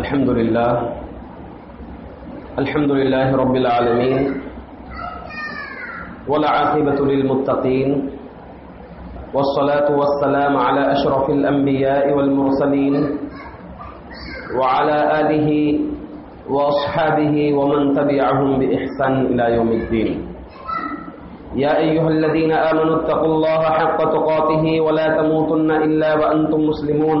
الحمد لله الحمد لله رب العالمين والعاقبة للمتقين والصلاة والسلام على أشرف الأنبياء والمرسلين وعلى آله وأصحابه ومن تبعهم بإحسان إلى يوم الدين يا أيها الذين آمنوا اتقوا الله حق تقاته ولا تموتن إلا وأنتم مسلمون۔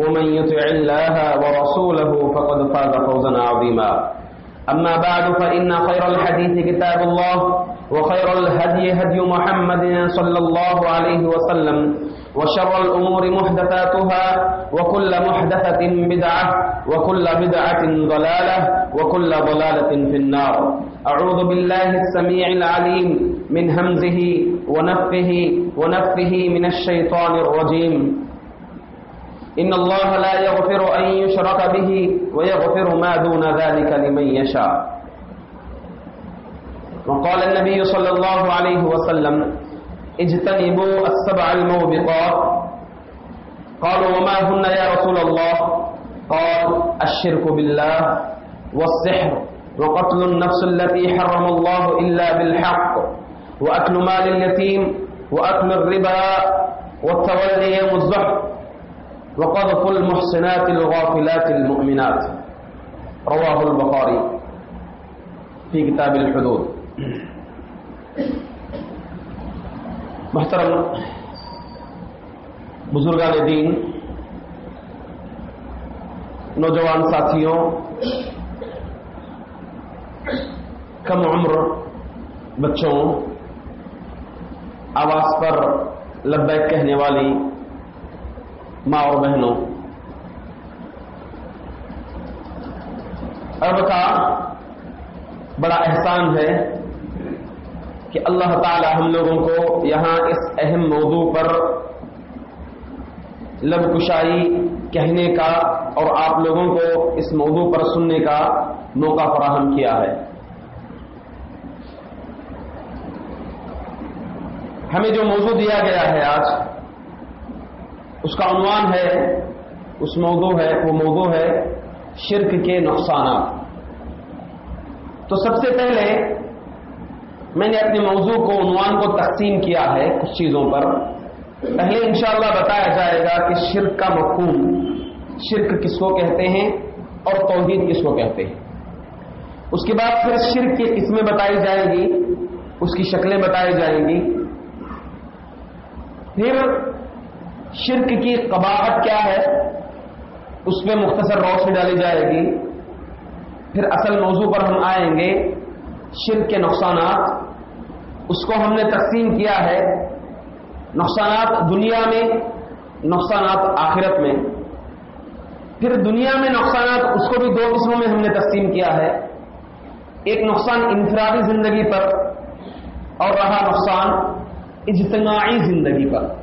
ومن يطع الله ورسوله فقد فاز فوزا عظيما. أما بعد، فإن خير الحديث كتاب الله، وخير الهدي هدي محمد صلى الله عليه وسلم، وشر الأمور محدثاتها، وكل محدثة بدعة، وكل بدعة ضلالة، وكل ضلالة في النار. أعوذ بالله السميع العليم من همزه ونفه ونفه من الشيطان الرجيم. إن الله لا يغفر أن يشرك به ويغفر ما دون ذلك لمن يشاء. وقال النبي صلى الله عليه وسلم، اجتنبوا السبع الموبقات. قالوا، وما هن يا رسول الله؟ قال، الشرك بالله والسحر وقتل النفس التي حرم الله إلا بالحق، وأكل مال اليتيم، وأكل الربا، والتولي يوم الزحف. وقذف المحسنات الغافلات المؤمنات. رواه البخاري في كتاب الحدود. محترم، بزرگان دین، نوجوان ساتھیوں، کم عمر بچوں، آواز پر لبیک کہنے والی ماں اور بہنوں اب کا بڑا احسان ہے کہ اللہ تعالی ہم لوگوں کو یہاں اس اہم موضوع پر لب کشائی کہنے کا اور آپ لوگوں کو اس موضوع پر سننے کا موقع فراہم کیا ہے۔ ہمیں جو موضوع دیا گیا ہے آج اس کا عنوان ہے، اس موضوع ہے، وہ موضوع ہے شرک کے نقصانات۔ تو سب سے پہلے میں نے اپنے موضوع کو، عنوان کو تقسیم کیا ہے کچھ چیزوں پر۔ پہلے انشاءاللہ بتایا جائے گا کہ شرک کا مفہوم، شرک کس کو کہتے ہیں اور توحید کس کو کہتے ہیں۔ اس کے بعد پھر شرک کی قسمیں بتائی جائیں گی، اس کی شکلیں بتائی جائیں گی۔ پھر شرک کی قباحت کیا ہے؟ اس میں مختصر روشنی ڈالی جائے گی۔ پھر اصل موضوع پر ہم آئیں گے، شرک کے نقصانات۔ اس کو ہم نے تقسیم کیا ہے۔ نقصانات دنیا میں، نقصانات آخرت میں۔ پھر دنیا میں نقصانات، اس کو بھی دو قسموں میں ہم نے تقسیم کیا ہے۔ ایک نقصان انفرادی زندگی پر اور رہا نقصان اجتماعی زندگی پر۔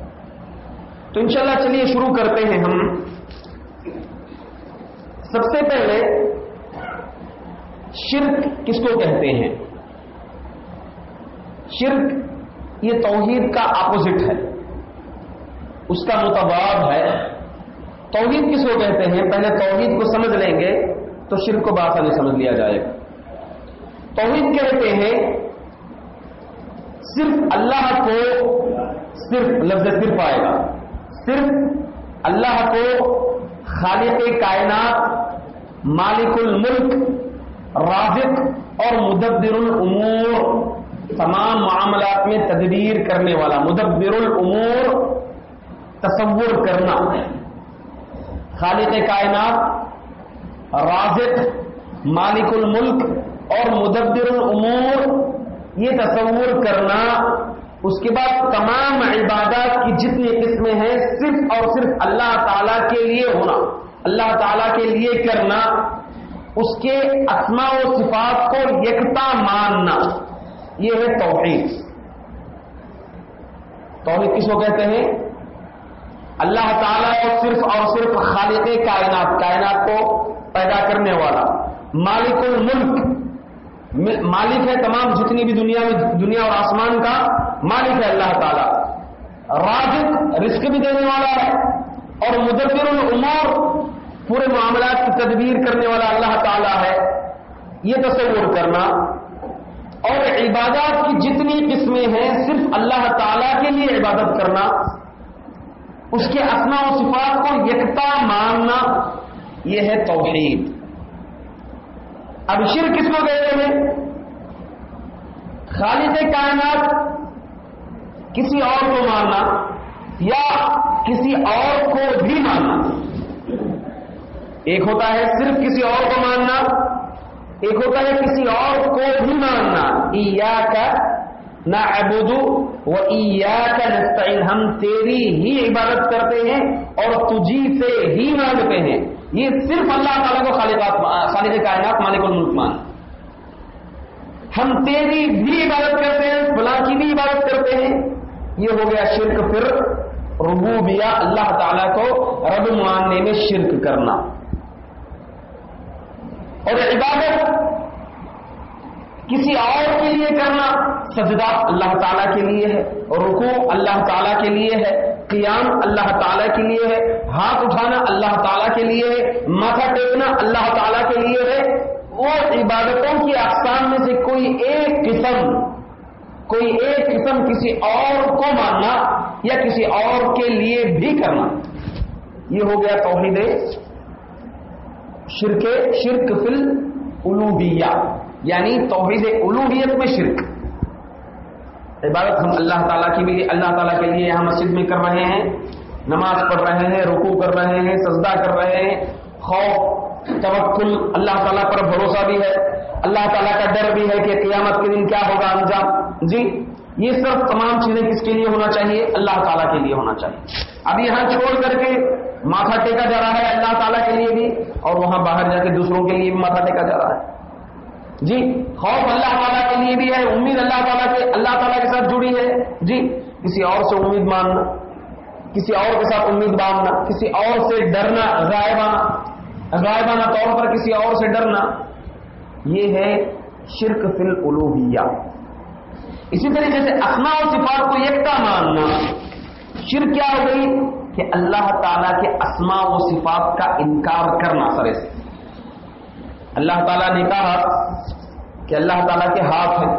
تو انشاءاللہ چلیے شروع کرتے ہیں ہم۔ سب سے پہلے شرک کس کو کہتے ہیں؟ شرک یہ توحید کا اپوزٹ ہے۔ اس کا متباد ہے۔ توحید کس کو کہتے ہیں؟ پہلے توحید کو سمجھ لیں گے تو شرک کو بآسانی سمجھ لیا جائے۔ گا توحید کہتے ہیں صرف اللہ کو صرف لفظ صرف آئے گا۔ صرف اللہ کو خالق کائنات، مالک الملک، رازق اور مدبر الامور تمام معاملات میں تدبیر کرنے والا، مدبر الامور تصور کرنا، خالق کائنات، رازق، مالک الملک اور مدبر الامور یہ تصور کرنا اس کے بعد تمام عبادات کی جتنی قسمیں ہیں صرف اور صرف اللہ تعالی کے لیے ہونا، اللہ تعالی کے لیے کرنا، اس کے اسماء و صفات کو یکتا ماننا، یہ ہے توحید۔ توحید کس کو کہتے ہیں؟ اللہ تعالیٰ کو صرف اور صرف خالق کائنات کائنات کو پیدا کرنے والا، مالک الملک۔ مالک ہے تمام جتنی بھی دنیا میں دنیا اور آسمان کا مالک ہے اللہ تعالیٰ۔ راجد رزق بھی دینے والا ہے اور مدبر العمور پورے معاملات کی تدبیر کرنے والا اللہ تعالیٰ ہے۔ یہ تصور کرنا۔ اور عبادات کی جتنی قسمیں ہیں صرف اللہ تعالیٰ کے لیے عبادت کرنا۔ اس کے اسنا و صفات کو یکتا ماننا، یہ ہے توحید۔ اب شر کس کو کہتے ہیں؟ خالد کائنات، کسی اور کو ماننا یا کسی اور کو بھی ماننا ایک ہوتا ہے صرف کسی اور کو ماننا ایک ہوتا ہے کسی اور کو بھی ماننا ایا کا نہ ابودو وہ کا نستعین۔ ہم تیری ہی عبادت کرتے ہیں اور تجھی سے ہی مانگتے ہیں۔ یہ صرف اللہ تعالیٰ کو خالق خالق کائنات مالک الملک مان ہم تیری بھی عبادت کرتے ہیں، فلاں کی بھی عبادت کرتے ہیں۔ یہ ہو گیا شرک پھر ربوبیہ، اللہ تعالیٰ کو رب ماننے میں شرک کرنا۔ اور عبادت کسی اور کے لیے کرنا سجدہ اللہ تعالیٰ کے لیے ہے رکو اللہ تعالیٰ کے لیے ہے۔ قیام اللہ تعالیٰ کے لیے ہے، ہاتھ اٹھانا اللہ تعالیٰ کے لیے ہے، ماتھا ٹیکنا اللہ تعالیٰ کے لیے ہے۔ وہ عبادتوں کی اقسام میں سے کوئی ایک قسم، کوئی ایک قسم کسی اور کو ماننا یا کسی اور کے لیے بھی کرنا۔ یہ ہو گیا توحید شرک شرک فل الوبیہ یعنی توحید الوحیت میں شرک۔ عبادت ہم اللہ تعالیٰ کی بھی اللہ تعالیٰ کے لیے یہاں مسجد میں کر رہے ہیں، نماز پڑھ رہے ہیں رکو کر رہے ہیں، سجدہ کر رہے ہیں۔ خوف، توکل اللہ تعالیٰ پر بھروسہ بھی ہے۔ اللہ تعالیٰ کا ڈر بھی ہے کہ قیامت کے دن کیا ہوگا انجام۔ جی یہ سب تمام چیزیں کس کے لیے ہونا چاہیے؟ اللہ تعالیٰ کے لیے ہونا چاہیے۔ اب یہاں چھوڑ کر کے ماتھا ٹیکا جا رہا ہے اللہ تعالیٰ کے لیے بھی، اور وہاں باہر جا کے دوسروں کے لیے بھی ماتھا ٹیکا جا رہا ہے۔ جی خوف اللہ تعالیٰ کے لیے بھی ہے، امید اللہ تعالیٰ کے، اللہ تعالیٰ کے ساتھ جڑی ہے۔ جی کسی اور سے امید ماننا کسی اور کے ساتھ امید باندھنا، کسی اور سے ڈرنا غائبانہ غائبانہ طور پر کسی اور سے ڈرنا، یہ ہے شرک فل الوحیہ اسی طریقے سے اسما و صفات کو یکتا ماننا۔ شرک کیا ہو گئی؟ کہ اللہ تعالیٰ کے اسما و صفات کا انکار کرنا سرے سے اللہ تعالیٰ نے کہا کہ اللہ تعالیٰ کے ہاتھ ہیں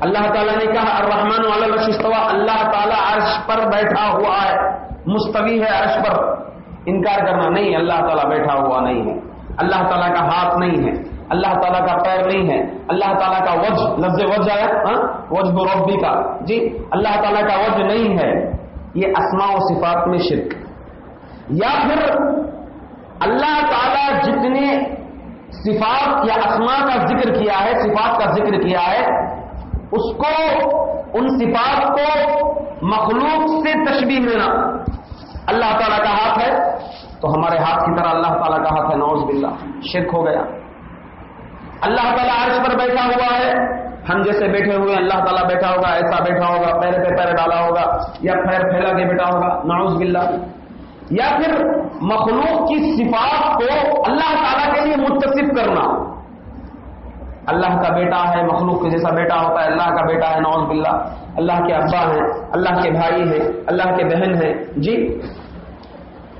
اللہ تعالیٰ نے کہا الرحمن والا رشتوا اللہ تعالیٰ عرش پر بیٹھا ہوا ہے مستوی ہے عرش پر انکار کرنا نہیں اللہ تعالیٰ بیٹھا ہوا نہیں ہے اللہ تعالیٰ کا ہاتھ نہیں ہے اللہ تعالیٰ کا پیر نہیں ہے اللہ تعالیٰ کا وج لفظ وج آیا ہاں؟ وج بربی کا جی اللہ تعالیٰ کا وج نہیں ہے یہ اسماء و صفات میں شرک یا پھر اللہ تعالی جتنے صفات یا اسماء کا ذکر کیا ہے، صفات کا ذکر کیا ہے، اس کو، ان صفات کو مخلوق سے تشبیح دینا اللہ تعالیٰ کا ہاتھ ہے، تو ہمارے ہاتھ کی طرح اللہ تعالیٰ کا ہاتھ ہے نوز باللہ، شرک ہو گیا۔ اللہ تعالیٰ عرش پر بیٹھا ہوا ہے، ہم جیسے بیٹھے ہوئے اللہ تعالیٰ بیٹھا ہوگا، ایسا بیٹھا ہوگا، پیر پہ پیر ڈالا ہوگا، یا پیر پھیلا کے بیٹھا ہوگا، نعوذ باللہ۔ یا پھر مخلوق کی صفات کو اللہ تعالیٰ کے لیے متصف کرنا۔ اللہ کا بیٹا ہے، مخلوق کے جیسا بیٹا ہوتا ہے، اللہ کا بیٹا ہے، نعوذ باللہ۔ اللہ کے ابا ہیں، اللہ کے بھائی ہیں، اللہ کے بہن ہیں۔ جی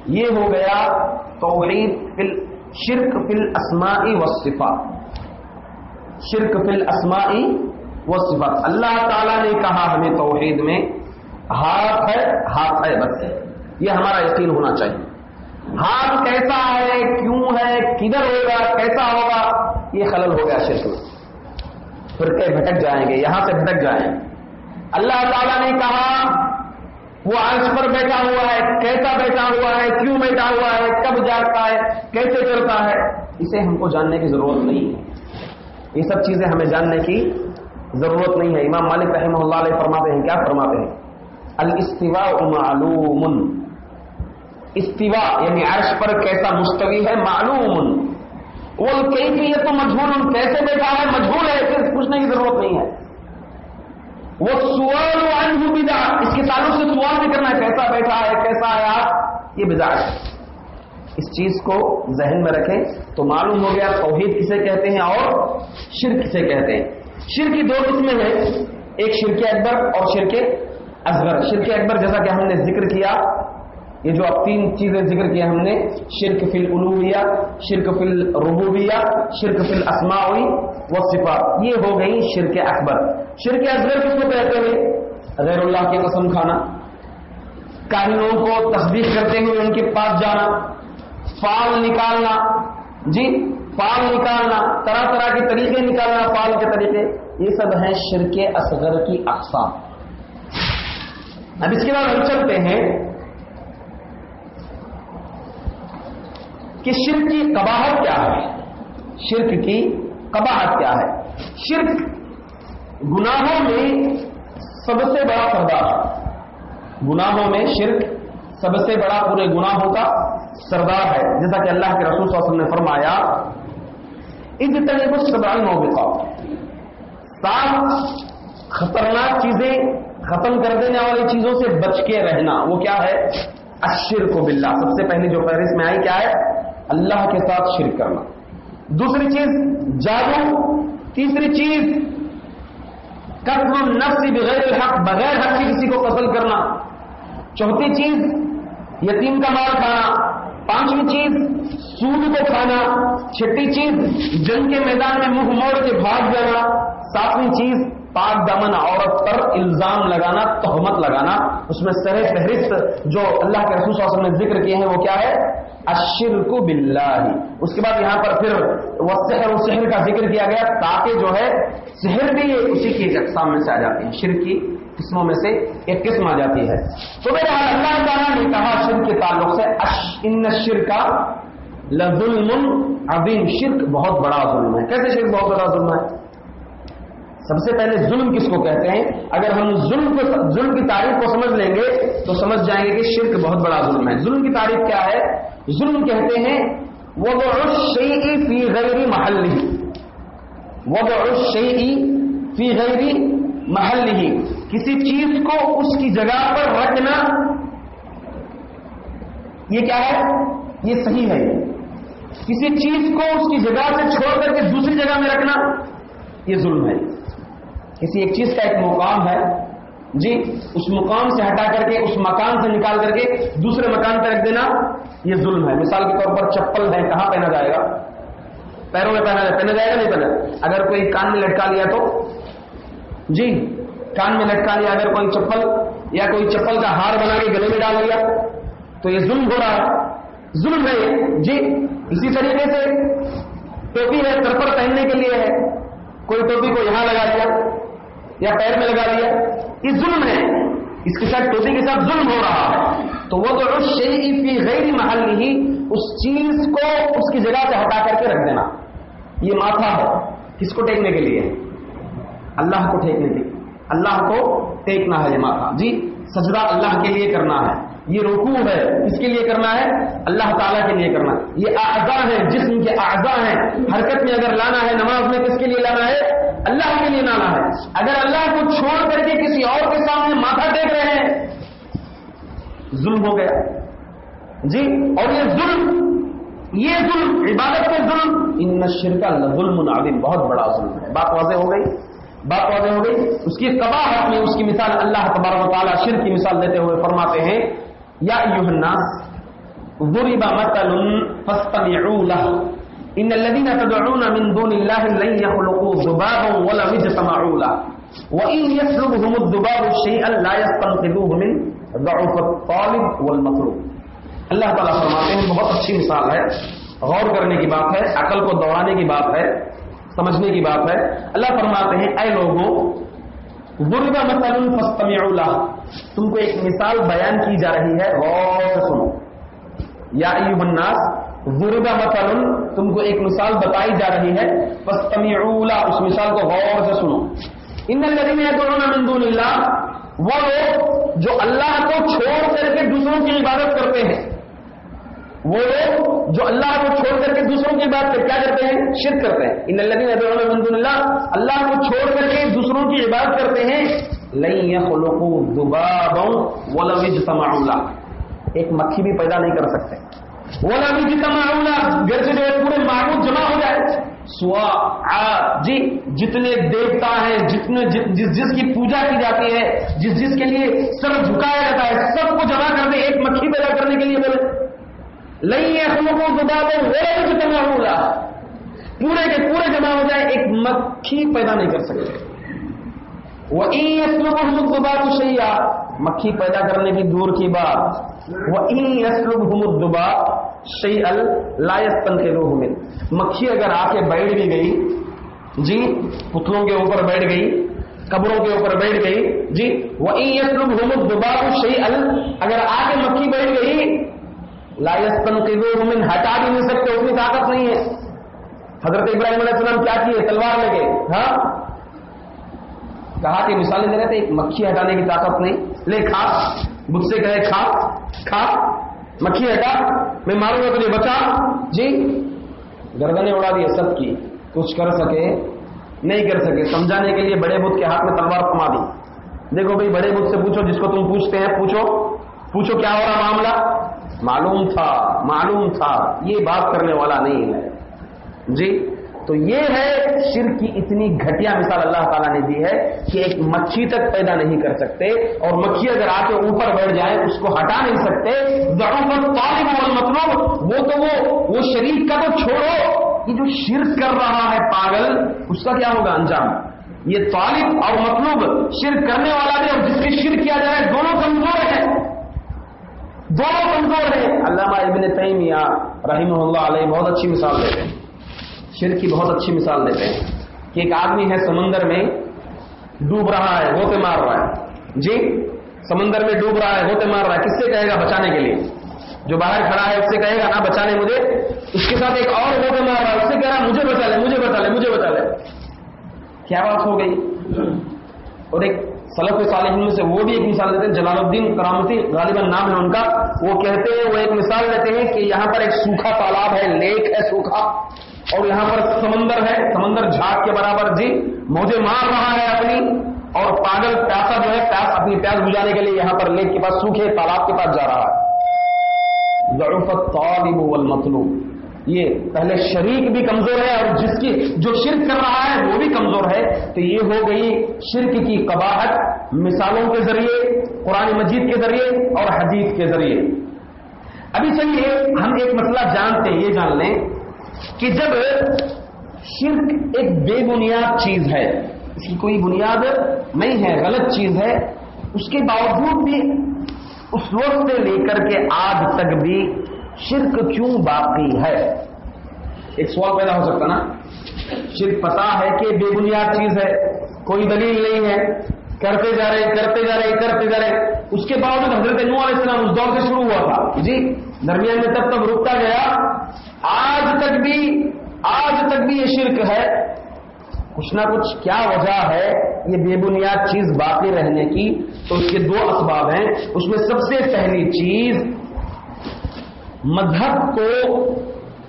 یہ ہو گیا توحید فی شرک فی الاسماء والصفات۔ شرک فل اسمائی وہ صفت اللہ تعالیٰ نے کہا ہمیں توحید میں، ہاتھ ہے ہاتھ ہے، بس۔ ہے یہ ہمارا یقین ہونا چاہیے۔ ہاتھ کیسا ہے؟ کیوں ہے؟ کدھر ہوگا؟ کیسا ہوگا؟ یہ خلل ہو گیا شرک پھر کہ بھٹک جائیں گے، یہاں سے بھٹک جائیں گے۔ اللہ تعالیٰ نے کہا، وہ آنکھ پر بیٹھا ہوا ہے۔ کیسا بیٹھا ہوا ہے؟ کیوں بیٹھا ہوا ہے؟ کب جاگتا ہے؟ کیسے چلتا ہے؟ اسے ہم کو جاننے کی ضرورت نہیں ہے۔ یہ سب چیزیں ہمیں جاننے کی ضرورت نہیں ہے۔ امام مالک رحمہ اللہ علیہ فرماتے ہیں، کیا فرماتے ہیں؟ الاستواء معلوم۔ استوا یعنی عرش پر کیسا مستوی ہے؟ معلوم. وہ کیفیت تو مجھول کیسے بیٹھا ہے؟ مجھول ہے پھر پوچھنے کی ضرورت نہیں ہے. وہ سوال عنہ بدا اس کے تعلق سے سوال بھی کرنا ہے، کیسا بیٹھا ہے، کیسا ہے آپ؟ یہ بدا ہے. اس چیز کو ذہن میں رکھیں، تو معلوم ہو گیا توحید کسے کہتے ہیں اور شرک کسے کہتے ہیں. شرک کی دو قسمیں ہیں، ایک شرک اکبر اور شرک اصغر. شرک اکبر جیسا کہ ہم نے ذکر کیا یہ جو اب تین چیزیں ذکر کیا ہم نے، شرک فی الوحیہ شرک فی الربوبیہ، شرک فی الاسماء و صفات یہ ہو گئی شرک اکبر۔ شرک اصغر کس کو کہتے ہیں؟ غیر اللہ کی قسم کھانا۔ کاہنوں کو تصدیق کرتے ہوئے ان کے پاس جانا۔ فال نکالنا۔ جی فال نکالنا۔ طرح طرح کے طریقے نکالنا، فال کے طریقے۔ یہ سب ہیں شرک اصغر کی اقسام۔ اب اس کے بعد ہم چلتے ہیں۔ کہ شرک کی قباحت کیا ہے؟ شرک کی قباحت کیا ہے؟ شرک گناہوں میں سب سے بڑا سردار گناہوں میں شرک سب سے بڑا پورے گناہوں کا سردار ہے۔ جیسا کہ اللہ کے رسول صلی اللہ علیہ وسلم نے فرمایا اس طرح کو سبران ہو سات خطرناک چیزیں ختم کر دینے والی چیزوں سے بچ کے رہنا۔ وہ کیا ہے؟ اشر کو بلّہ سب سے پہلے جو فہرست میں آئی، کیا ہے؟ اللہ کے ساتھ شرک کرنا۔ دوسری چیز، جادو۔ تیسری چیز، قتل النفس بغیر الحق، بغیر حق کی کسی کو قتل کرنا۔ چوتھی چیز، یتیم کا مال کھانا۔ پانچویں چیز، سود کو کھانا۔ چھٹی چیز، جنگ کے میدان میں منہ موڑ کے بھاگ جانا۔ ساتویں چیز پاک دمن عورت پر الزام لگانا، تہمت لگانا، اس میں سر فہرست جو اللہ کے رسول صلی اللہ علیہ وسلم نے ذکر کیے ہیں، وہ کیا ہے؟ اشرک باللہ۔ اس کے بعد یہاں پر پھر وہ سحر و سحر کا ذکر کیا گیا، تاکہ جو ہے، سحر بھی اسی کی اقسام میں سے آ جاتی ہے۔ شرک کی قسموں میں سے ایک قسم آ جاتی ہے۔ تو میرے اللہ تعالیٰ نے کہا شرک کے تعلق سے ان شرک کا لظلم عظیم۔ شرک بہت بڑا ظلم ہے۔ کیسے شرک بہت بڑا ظلم ہے؟ سب سے پہلے ظلم کس کو کہتے ہیں؟ اگر ہم ظلم کو ظلم کی تعریف کو سمجھ لیں گے، تو سمجھ جائیں گے کہ شرک بہت بڑا ظلم ہے۔ ظلم کی تعریف کیا ہے؟ ظلم کہتے ہیں وہ فی غیر محل وہ فی غیر محل کسی چیز کو اس کی جگہ پر رکھنا، یہ کیا ہے؟ یہ صحیح ہے۔ کسی چیز کو اس کی جگہ سے چھوڑ کر کے دوسری جگہ میں رکھنا، یہ ظلم ہے۔ کسی ایک چیز کا ایک مقام ہے جی اس مقام سے ہٹا کر کے، اس مکان سے نکال کر کے دوسرے مکان پہ رکھ دینا، یہ ظلم ہے۔ مثال کے طور پر چپل ہے، کہاں پہنا جائے گا؟ پیروں میں پہنا جائے پہنا جائے گا نہیں پہنا؟ اگر کوئی کان میں لٹکا لیا تو؟ جی کان میں لٹکا لیا، اگر کوئی چپل یا کوئی چپل کا ہار بنا کے گلے میں ڈال لیا، تو یہ ظلم ہو رہا ہے۔ ظلم ہے جی اسی طریقے سے ٹوپی ہے سر پر پہننے کے لیے ہے۔ کوئی ٹوپی کو یہاں لگا دیا۔ یا پیر میں لگا لیا یہ ظلم ہے۔ اس کے ساتھ ٹوپی کے ساتھ ظلم ہو رہا ہے۔ تو وہ تو فی غیر محل نہیں اس چیز کو اس کی جگہ سے ہٹا کر کے رکھ دینا۔ یہ ماتھا ہے۔ کس کو ٹیکنے کے لیے؟ اللہ کو ٹیکنے کے اللہ کو ٹیکنا ہے یہ ماتھا۔ جی سجدہ اللہ کے لیے کرنا ہے۔ یہ رکوع ہے کس کے لیے کرنا ہے؟ اللہ تعالیٰ کے لیے کرنا۔ یہ اعضاء ہے جسم کے اعضاء ہیں۔ حرکت میں اگر لانا ہے، نماز میں کس کے لیے لانا ہے؟ اللہ کے لیے لانا ہے۔ اگر اللہ کو چھوڑ کر کے کسی اور کے سامنے ماتھا ٹیک رہے ہیں، ظلم ہو گیا۔ جی اور یہ ظلم یہ ظلم، عبادت کے ظلم۔ ان نشر کا ظلم عظیم، بہت بڑا ظلم ہے۔ بات واضح ہو گئی؟ بات واضح ہو گئی؟ اس کی قباحت میں اس کی مثال اللہ تبارک و تعالیٰ شر کی مثال دیتے ہوئے فرماتے ہیں یا ایوہ الناس ضرب مثل فاستمعوا له. ان الذين تدعون من دون الله لن يخلقوا ذبابا ولا يجتمعوا له وان يسلبهم الذباب شيئا لا يستنقذوه من ضعف الطالب والمطلوب. اللہ تعالیٰ فرماتے ہیں، بہت اچھی مثال ہے۔ غور کرنے کی بات ہے، عقل کو دوڑانے کی بات ہے، سمجھنے کی بات ہے۔ اللہ فرماتے ہیں، اے لوگوں غربہ مثلا فاستمعوا له. تم کو ایک مثال بیان کی جا رہی ہے، غور سے سنو۔ یا ایوہ الناس ضربہ مثلا، تم کو ایک مثال بتائی جا رہی ہے، فاستمعوا اس مثال کو غور سے سنو۔ ان الذين يدعون من دون الله، وہ لوگ جو اللہ کو چھوڑ کر کے دوسروں کی عبادت کرتے ہیں۔ وہ لوگ جو اللہ کو چھوڑ کر کے دوسروں کی بات کیا کرتے ہیں؟ شرک کرتے ہیں۔ ان اللہ مند اللہ اللہ کو چھوڑ کر کے دوسروں کی عبادت کرتے ہیں۔ لئی ایک مکھی بھی پیدا نہیں کر سکتے. وہ لوگ جتنا گھر سے جو ہے پورے معروف جمع ہو جائے. سوا جی جتنے دیوتا ہیں، جتنے جس جس کی پوجا کی جاتی ہے، جس جس کے لیے سر جھکایا جاتا ہے، سب کو جمع کر دے، ایک مکھی پیدا کرنے کے لیے بولے. لئی ہے کو دبا دو وہ جتنا ہوگا پورے کے پورے جمع ہو جائے، ایک مکھی پیدا نہیں کر سکتے. وہ دبا تو سیا مکھی پیدا کرنے کی دور کی بات. وہ دبا شی الائس پن کے روح مکھی اگر آ کے بیٹھ بھی گئی جی پتلوں کے اوپر بیٹھ گئی، قبروں کے اوپر بیٹھ گئی جی وہ محمد دبا شی ال اگر آ کے مکھی بیٹھ گئی لائس پن کے روح ہٹا بھی نہیں سکتے، اتنی طاقت نہیں ہے. حضرت ابراہیم علیہ السلام کیا کیے؟ تلوار لے کے ہاں؟ کہا کہ مثالیں دے رہے تھے، ایک مکھی ہٹانے کی طاقت نہیں۔ لے کھا مجھ سے کہے کھا کھا مکھی ہٹا، میں ماروں گا تجھے، بچا۔ جی گردنے اڑا دی سب کی۔ کچھ کر سکے، نہیں کر سکے۔ سمجھانے کے لیے بڑے بدھ کے ہاتھ میں تلوار کما دی۔ دیکھو بھائی، بڑے بدھ سے پوچھو، جس کو تم پوچھتے ہیں، پوچھو۔ پوچھو کیا ہو رہا معاملہ؟ معلوم تھا معلوم تھا۔ یہ بات کرنے والا نہیں ہے۔ جی تو یہ ہے شرک کی اتنی گھٹیا مثال اللہ تعالیٰ نے دی ہے کہ ایک مچھی تک پیدا نہیں کر سکتے اور مکھی اگر آ کے اوپر بیٹھ جائے، اس کو ہٹا نہیں سکتے۔ ضرورت طالب مطلب وہ تو وہ وہ شریف کا تو چھوڑو۔ یہ جو شرک کر رہا ہے پاگل، اس کا کیا ہوگا انجام؟ یہ طالب اور مطلوب شرک کرنے والا بھی اور جس کی شرک کیا جائے دونوں کمزور ہیں۔ دونوں کمزور ہیں۔ علامہ ابن تیمیہ رحمہ اللہ علیہ بہت اچھی مثال دیتے ہیں۔ شرک کی بہت اچھی مثال دیتے ہیں کہ ایک آدمی ہے سمندر میں ڈوب رہا ہے ہوتے مار رہا ہے۔ جی سمندر میں ڈوب رہا ہے ہوتے مار رہا ہے۔ کس سے کہے گا؟ بچانے کے لیے۔ جو باہر کھڑا ہے، اس سے کہے گا، نہ بچانے مجھے۔ اس کے ساتھ ایک اور ہوتے مار رہا ہے، اس سے کہہ رہا مجھے بچا لے، مجھے بچا لے، مجھے بچا لے۔ کیا بات ہو گئی؟ اور ایک سلف صالحین میں سے وہ بھی ایک مثال دیتے ہیں، جلال الدین کرامتی، غالباً نام ہے ان کا، وہ کہتے ہیں، وہ ایک مثال دیتے ہیں کہ یہاں پر ایک سوکھا تالاب ہے، لیک ہے سوکھا، اور یہاں پر سمندر ہے، سمندر جھاگ کے برابر جی موجے مار رہا ہے اپنی، اور پاگل پیاسا جو ہے، پیاس اپنی پیاس بجانے کے لیے یہاں پر لیک کے پاس، سوکھے تالاب کے پاس جا رہا ہے۔ ضرورت طالب والمطلوب۔ یہ پہلے شریک بھی کمزور ہے اور جس کی جو شرک کر رہا ہے وہ بھی کمزور ہے، تو یہ ہو گئی شرک کی قباحت مثالوں کے ذریعے، قرآن مجید کے ذریعے اور حدیث کے ذریعے۔ ابھی چلیے، ہم ایک مسئلہ جانتے ہیں، یہ جان لیں کہ جب شرک ایک بے بنیاد چیز ہے، اس کی کوئی بنیاد نہیں ہے، غلط چیز ہے، اس کے باوجود بھی اس وقت سے لے کر کے آج تک بھی شرک کیوں باقی ہے؟ ایک سوال پیدا ہو سکتا نا؟ شرک پتا ہے کہ بے بنیاد چیز ہے، کوئی دلیل نہیں ہے، کرتے جا رہے، کرتے جا رہے، کرتے جا رہے۔ اس کے باوجود حضرت نو علیہ السلام اس دور سے شروع ہوا تھا۔ جی درمیان میں تب تک رکتا گیا۔ آج تک بھی، آج تک بھی یہ شرک ہے۔ کچھ نہ کچھ کیا وجہ ہے یہ بے بنیاد چیز باقی رہنے کی؟ تو اس کے دو اسباب ہیں۔ اس میں سب سے پہلی چیز مذہب کو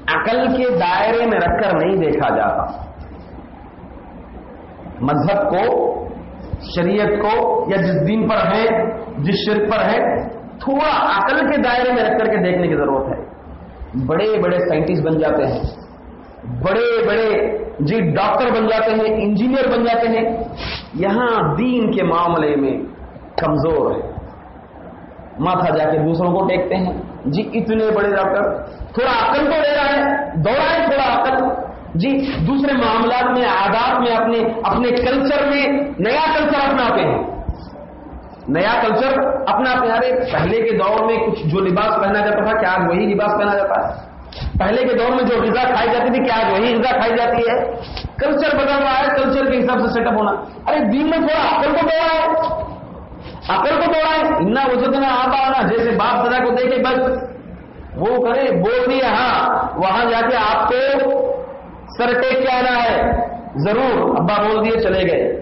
عقل کے دائرے میں رکھ کر نہیں دیکھا جاتا۔ مذہب کو، شریعت کو یا جس دین پر ہے، جس شرک پر ہے، تھوڑا عقل کے دائرے میں رکھ کر کے دیکھنے کی ضرورت ہے۔ بڑے بڑے سائنٹسٹ بن جاتے ہیں۔ بڑے بڑے جی ڈاکٹر بن جاتے ہیں، انجینئر بن جاتے ہیں۔ یہاں دین کے معاملے میں کمزور ہے۔ ماتھا جا کے دوسروں کو ٹیکتے ہیں۔ جی اتنے بڑے ڈاکٹر، تھوڑا عقل تو لے رہا ہے دوڑائے تھوڑا عقل۔ جی دوسرے معاملات میں، آداب میں، اپنے اپنے کلچر میں نیا کلچر اپناتے ہیں۔ نیا کلچر اپنا پیارے پہلے کے دور میں کچھ جو لباس پہنا جاتا تھا، کیا وہی لباس پہنا جاتا ہے؟ پہلے کے دور میں جو غذا کھائی جاتی تھی، کیا وہی غذا کھائی جاتی ہے؟ کلچر بدل رہا ہے کلچر کے حساب سے سیٹ اپ ہونا۔ ارے، دین میں تھوڑا عقل کو دوڑا ہے۔ عقل کو دوڑا ہے اتنا وجود نہ آنا جیسے باپ دادا کو دیکھے بس وہ کرے، بول دیا ہاں وہاں جا کے آپ کو سر ٹیک کے آنا ہے۔ ضرور، ابا بول دیے، چلے گئے۔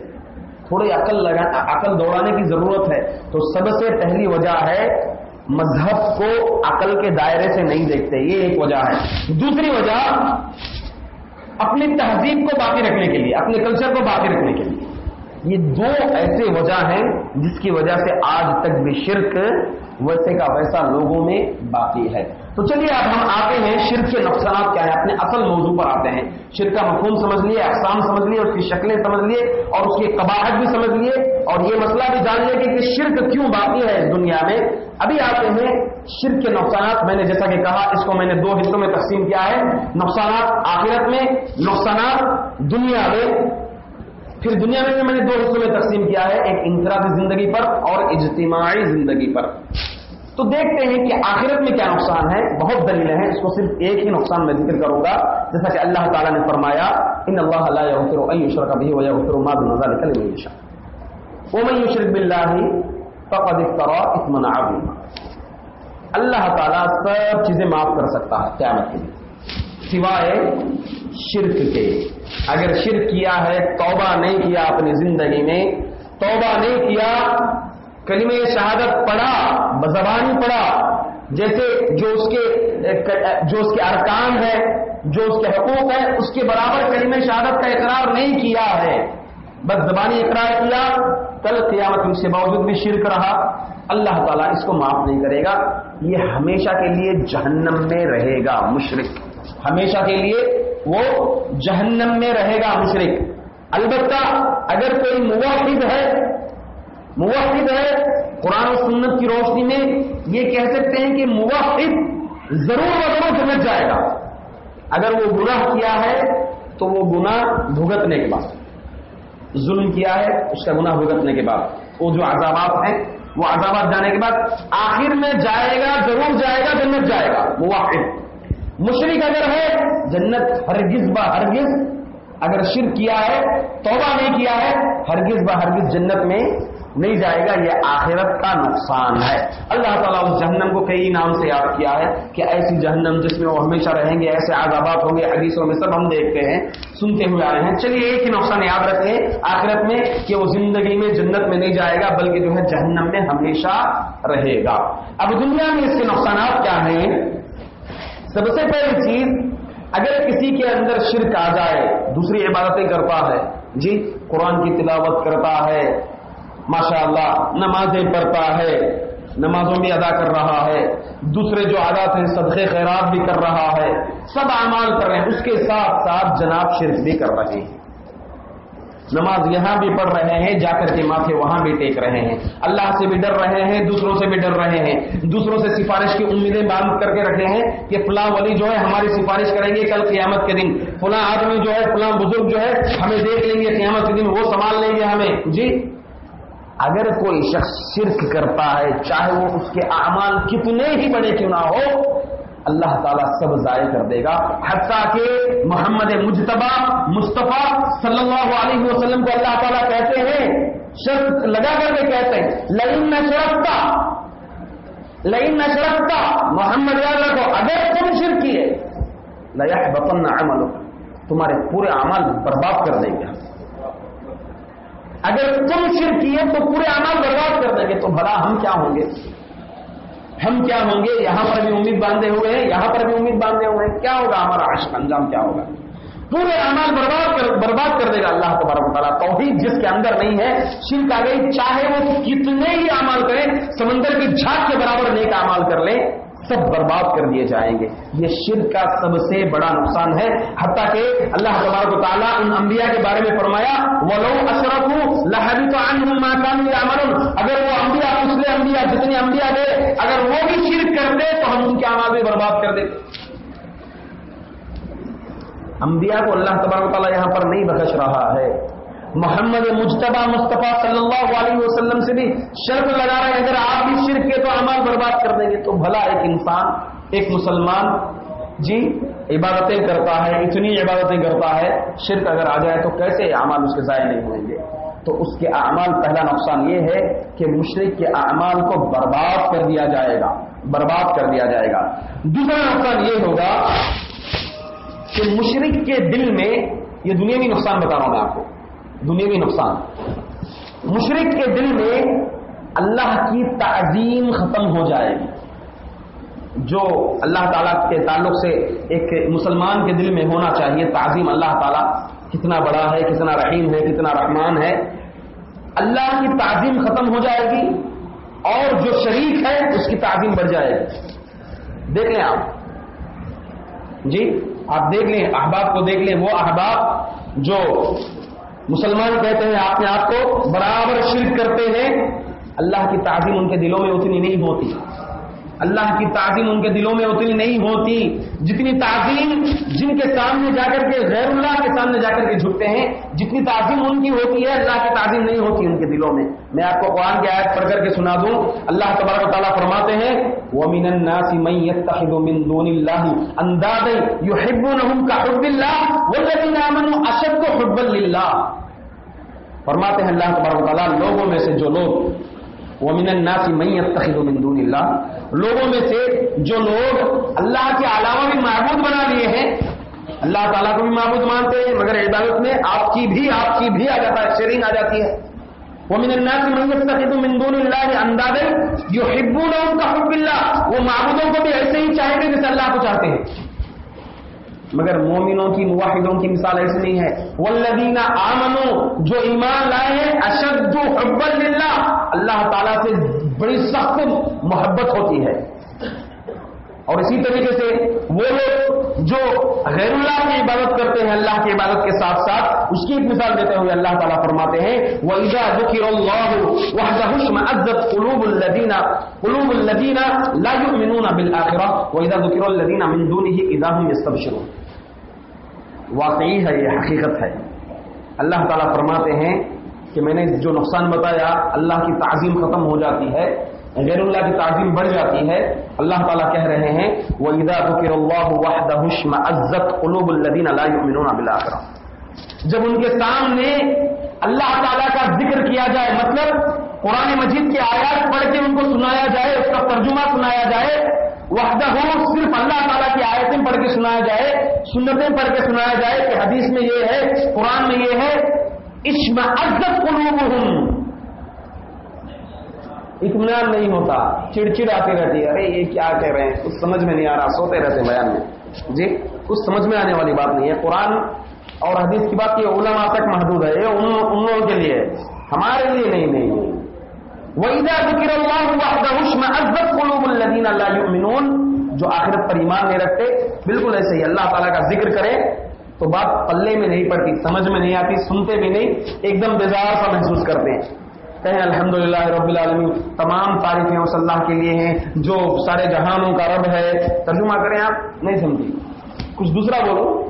تھوڑی عقل لگا، عقل دوڑانے کی ضرورت ہے۔ تو سب سے پہلی وجہ ہے مذہب کو عقل کے دائرے سے نہیں دیکھتے۔ یہ ایک وجہ ہے۔ دوسری وجہ، اپنی تہذیب کو باقی رکھنے کے لیے، اپنے کلچر کو باقی رکھنے کے لیے۔ یہ دو ایسے وجہ ہیں جس کی وجہ سے آج تک بھی شرک ویسے کا ویسا لوگوں میں باقی ہے۔ تو چلیے، اب ہم آتے ہیں شرک کے نقصانات کیا ہیں؟ اپنے اصل موضوع پر آتے ہیں۔ شرک کا مفہوم سمجھ لیے، اقسام سمجھ لیے، اس کی شکلیں سمجھ لیے، اور اس کی قباحت بھی سمجھ لیے۔ اور یہ مسئلہ بھی جان لیے کہ شرک کیوں باقی ہے اس دنیا میں۔ ابھی آتے ہیں شرک کے نقصانات۔ میں نے جیسا کہ کہا، اس کو میں نے دو حصوں میں تقسیم کیا ہے۔ نقصانات آخرت میں، نقصانات دنیا میں۔ پھر دنیا میں میں نے دو حصوں میں تقسیم کیا ہے، ایک انفرادی زندگی پر اور اجتماعی زندگی پر۔ تو دیکھتے ہیں کہ آخرت میں کیا نقصان ہے، بہت دلیلیں ہیں اس کو صرف ایک ہی نقصان میں ذکر کروں گا، جیسا کہ اللہ تعالیٰ نے فرمایا، ان اللہ اللہ بھی ہو اللہ تعالیٰ سب چیزیں معاف کر سکتا ہے قیامت کے لیے، سوائے شرک کے۔ اگر شرک کیا ہے، توبہ نہیں کیا اپنی زندگی میں، توبہ نہیں کیا، کلمہ شہادت پڑھا، بزبانی پڑھا، جیسے جو اس کے، جو اس کے ارکان ہے، جو اس کے حقوق ہے اس کے برابر کلمہ شہادت کا اقرار نہیں کیا ہے۔ بس زبانی اقرار کیا، کل قیامت اس کے باوجود بھی شرک رہا۔ اللہ تعالیٰ اس کو معاف نہیں کرے گا۔ یہ ہمیشہ کے لیے جہنم میں رہے گا مشرق ہمیشہ کے لیے وہ جہنم میں رہے گا مشرق البتہ اگر کوئی موحد ہے موحد ہے قرآن و سنت کی روشنی میں یہ کہہ سکتے ہیں کہ موحد ضرور و ضرور سمجھ جائے گا۔ اگر وہ گناہ کیا ہے تو وہ گناہ بھگتنے کے بعد۔ ظلم کیا ہے، اس کا گناہ بھگتنے کے بعد۔ وہ جو عذابات ہیں، وہ عذابات جانے کے بعد آخر میں جائے گا، ضرور جائے گا، جنت جائے گا۔ موحد۔ مشرق اگر ہے، جنت ہرگز با ہرگز اگر شرک کیا ہے، توبہ نہیں کیا ہے، ہرگز با ہرگز جنت میں نہیں جائے گا، یہ آخرت کا نقصان ہے۔ اللہ تعالیٰ اس جہنم کو کئی نام سے یاد کیا ہے کہ ایسی جہنم جس میں وہ ہمیشہ رہیں گے، ایسے آزاد ہوں گے، حدیثوں میں سب ہم دیکھتے ہیں، سنتے ہوئے آ رہے ہیں۔ چلیے، ایک ہی نقصان یاد رکھیں آخرت میں کہ وہ زندگی میں جنت میں نہیں جائے گا، بلکہ جو ہے جہنم میں ہمیشہ رہے گا۔ اب دنیا میں اس کے نقصانات کیا ہیں؟ سب سے پہلی چیز، اگر کسی کے اندر شرک آ جائے، دوسری عبادتیں کرتا ہے جی قرآن کی تلاوت کرتا ہے ماشاء اللہ نمازیں پڑھتا ہے، نمازوں بھی ادا کر رہا ہے، دوسرے جو عادات ہیں، صدقے، خیرات بھی کر رہا ہے، سب اعمال کر رہے ہیں، اس کے ساتھ ساتھ جناب شرک بھی کر رہے ہیں۔ نماز یہاں بھی پڑھ رہے ہیں، جا کر کے ماتھے وہاں بھی ٹیک رہے ہیں۔ اللہ سے بھی ڈر رہے ہیں، دوسروں سے بھی ڈر رہے ہیں۔ دوسروں سے سفارش کی امیدیں باندھ کر کے رکھے ہیں کہ فلاں ولی جو ہے ہماری سفارش کریں گے کل قیامت کے دن۔ فلاں آدمی جو ہے، فلاں بزرگ جو ہے، ہمیں دیکھ لیں گے قیامت کے دن، وہ سنبھال لیں گے ہمیں۔ جی؟ اگر کوئی شخص شرک کرتا ہے، چاہے وہ اس کے اعمال کتنے ہی بڑے کیوں نہ ہو اللہ تعالیٰ سب ضائع کر دے گا۔ حتیٰ کہ محمد مجتبہ مصطفیٰ صلی اللہ علیہ وسلم کو اللہ تعالیٰ کہتے ہیں، شرط لگا کر کے کہتے ہیں، لئن نہ شرکتا لئن نہ شرکتا محمد یاد رکھو اگر تم شرک کیے لیا بطن عمل تمہارے پورے اعمال برباد کر دیں گے۔ اگر تم شرک کیے تو پورے اعمال برباد کر دیں گے، تو بھلا ہم کیا ہوں گے؟ ہم کیا ہوں گے؟ یہاں پر بھی امید باندھے ہوئے ہیں، یہاں پر بھی امید باندھے ہوئے ہیں۔ کیا ہوگا ہمارا عشق انجام؟ کیا ہوگا؟ پورے اعمال برباد کر برباد کر دے گا اللہ تبارک تعالیٰ۔ توحید جس کے اندر نہیں ہے، شرک آ گئی چاہے وہ کتنے ہی اعمال کریں سمندر کی جھاگ کے برابر نیک اعمال کر لیں سب برباد کر دیے جائیں گے۔ یہ شرک کا سب سے بڑا نقصان ہے۔ حتیٰ کہ اللہ تبارک و تعالیٰ ان انبیاء کے بارے میں فرمایا وہ لوگ اشرف ہوں لہبی تو اگر وہ انبیاء، پچھلے انبیاء، جتنے انبیاء گئے اگر وہ بھی شرک کرتے تو ہم ان کے اعمال بھی برباد کر دیتے۔ انبیاء کو اللہ تبارک و تعالیٰ یہاں پر نہیں بخش رہا ہے۔ محمد مجتبہ مصطفیٰ صلی اللہ علیہ وسلم سے بھی شرط لگا رہے ہیں، اگر آپ بھی شرک کے تو اعمال برباد کر دیں گے۔ تو بھلا ایک انسان، ایک مسلمان جی عبادتیں کرتا ہے، اتنی عبادتیں کرتا ہے، شرک اگر آ جائے تو کیسے اعمال اس کے ضائع نہیں ہوئیں گے؟ تو اس کے اعمال پہلا نقصان یہ ہے کہ مشرق کے اعمال کو برباد کر دیا جائے گا۔ برباد کر دیا جائے گا۔ دوسرا نقصان یہ ہوگا کہ مشرق کے دل میں یہ دنیا نقصان بتا رہا ہوں میں آپ کو۔ دنیاوی نقصان۔ مشرق کے دل میں اللہ کی تعظیم ختم ہو جائے گی۔ جو اللہ تعالیٰ کے تعلق سے ایک مسلمان کے دل میں ہونا چاہیے، تعظیم اللہ تعالیٰ کتنا بڑا ہے، کتنا رحیم ہے، کتنا رحمان ہے۔ اللہ کی تعظیم ختم ہو جائے گی اور جو شریک ہے، اس کی تعظیم بڑھ جائے گی۔ دیکھ لیں آپ۔ جی آپ دیکھ لیں، احباب کو دیکھ لیں، وہ احباب جو مسلمان کہتے ہیں آپ نے آپ کو برابر شرک کرتے ہیں۔ اللہ کی تعظیم ان کے دلوں میں اتنی نہیں ہوتی۔ اللہ کی تعظیم ان کے دلوں میں اتنی نہیں ہوتی جتنی تعظیم جن کے سامنے جا کر کے غیر اللہ کے سامنے جا کر کے جھکتے ہیں، جتنی تعظیم ان کی ہوتی ہے، اللہ کی تعظیم نہیں ہوتی ان کے دلوں میں۔ میں آپ کو قرآن کی آیت پڑھ کر کے سنا دوں۔ اللہ تبارک و تعالیٰ فرماتے ہیں، وَمِنَ النَّاسِ مَن يَتَّخِذُ مِن دُونِ اللَّهِ أَندَادًا يُحِبُّونَهُمْ كَحُبِّ اللَّهِ وَالَّذِينَ آمَنُوا أَشَدُّ حُبًّا لِلَّهِ۔ فرماتے ہیں اللہ تبارک و تعالیٰ، لوگوں میں سے جو لوگ وَمِنَ النَّاسِ مَن يَتَّخِذُ مِن دُونِ اللَّهِ. لوگوں میں سے جو لوگ اللہ کے علاوہ بھی معبود بنا لیے ہیں، اللہ تعالیٰ کو بھی معبود مانتے ہیں، مگر عبادت میں آپ کی بھی، آپ کی بھی آ جاتا ہے شیئرنگ آ جاتی ہے۔ وہ من الناس من يتخذ من دون اللہ اندازا يحبونهم كحب اللہ۔ وہ معبودوں کو بھی ایسے ہی چاہیں گے جیسے اللہ کو چاہتے ہیں۔ مگر مومنوں کی مواحدوں کی مثال ایسی نہیں ہے۔ والذین آمنوا، جو ایمان لائے ہیں اشد حب اللہ اللہ تعالیٰ سے بڑی سخت محبت ہوتی ہے۔ اور اسی طریقے سے وہ لوگ جو غیر اللہ کی عبادت کرتے ہیں، اللہ کی عبادت کے ساتھ ساتھ اس کی مثال دیتے ہوئے اللہ تعالیٰ فرماتے ہیں، وَإِذَا ذُكِرَ اللَّهُ وَحْدَهُ اشْمَأَزَّتْ قُلُوبُ الَّذِينَ قُلُوبُ الَّذِينَ لَا يُؤْمِنُونَ بِالْآخِرَةِ وَإِذَا ذُكِرَ الَّذِينَ مِن دُونِهِ إِذَا هُمْ يَسْتَبْشِرُونَ۔ واقعی ہے، یہ حقیقت ہے۔ اللہ تعالیٰ فرماتے ہیں کہ میں نے جو نقصان بتایا، اللہ کی تعظیم ختم ہو جاتی ہے۔ غیر اللہ کی تعظیم بڑھ جاتی ہے۔ اللہ تعالیٰ کہہ رہے ہیں وہ ادا ذکر اللہ وحدہ عزت قلوب الدین اللہ بلاخرہ جب ان کے سامنے اللہ تعالیٰ کا ذکر کیا جائے مطلب قرآن مجید کے آیات پڑھ کے ان کو سنایا جائے، اس کا ترجمہ سنایا جائے، وحدہ ہو صرف اللہ تعالیٰ کی آیتیں پڑھ کے سنایا جائے، سنتیں پڑھ کے سنایا جائے کہ حدیث میں یہ ہے، قرآن میں یہ ہے عشم عزت قلوبہم اطمینان نہیں ہوتا چڑچڑ آتی رہتی ہے ارے یہ کیا کہہ رہے ہیں؟ کچھ سمجھ میں نہیں آ رہا، سوتے رہتے بیان میں۔ جی کچھ سمجھ میں آنے والی بات نہیں ہے۔ قرآن اور حدیث کی بات یہ علماء تک محدود ہے، یہ ان لوگوں کے لیے ہمارے لیے نہیں نہیں وَإِذَا ذُكِرَ اللَّهُ وَحْدَهُ اشْمَأَزَّتْ قُلُوبُ الَّذِينَ لَا يُؤْمِنُونَ۔ جو آخرت پر ایمان نہیں رکھتے، بالکل ایسے ہی اللہ تعالیٰ کا ذکر کرے، تو بات پلے میں نہیں پڑتی، سمجھ میں نہیں آتی، سنتے بھی نہیں، ایک دم بیزار سا محسوس کرتے ہیں۔ کہیں الحمد للہ رب العالمین. تمام تعریفیں اس اللہ کے لیے ہیں جو سارے جہانوں کا رب ہے۔ ترجمہ کریں آپ؟ نہیں سمجھے کچھ دوسرا بولو۔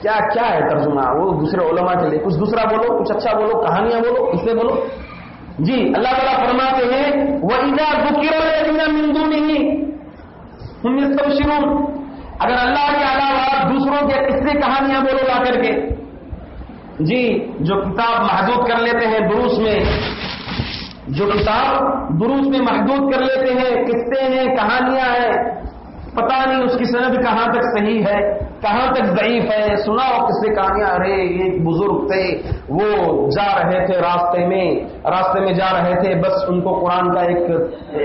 کیا کیا ہے ترجمہ؟ وہ دوسرے علماء کے لیے۔ کچھ دوسرا بولو، کچھ اچھا بولو، کہانیاں بولو، اس لیے بولو۔ جی اللہ تعالیٰ فرماتے ہیں وہ ادا بکیر مندو نہیں اگر اللہ کے علاوہ دوسروں کے قصے کہانیاں بولو لا کر کے۔ جی جو کتاب محدود کر لیتے ہیں دروس میں۔ جو کتاب دروس میں محدود کر لیتے ہیں، قصے ہیں، کہانیاں ہیں۔ پتا نہیں اس کی سند کہاں تک صحیح ہے، کہاں تک ضعیف ہے، سنا ہو کس سے کہانیاں ارے ایک بزرگ تھے، وہ جا رہے تھے راستے میں راستے میں جا رہے تھے، بس ان کو قرآن کا ایک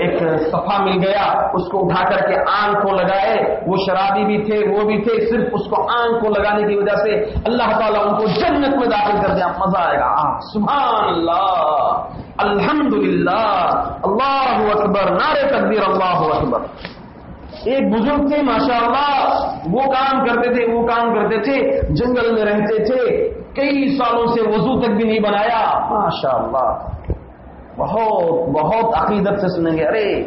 ایک صفحہ مل گیا، اس کو اٹھا کر کے آنکھ کو لگائے، وہ شرابی بھی تھے، وہ بھی تھے، صرف اس کو آنکھ کو لگانے کی وجہ سے اللہ تعالیٰ ان کو جنت میں داخل کر دیا، مزہ آئے گا سبحان اللہ الحمد للہ اللہ اکبر نارے تقدیر اللہ اکبر۔ ایک بزرگ تھے ماشاء اللہ وہ کام کرتے تھے، وہ کام کرتے تھے، جنگل میں رہتے تھے، کئی سالوں سے وضو تک بھی نہیں بنایا۔ ماشاء اللہ بہت بہت عقیدت سے سنیں گے۔ ارے،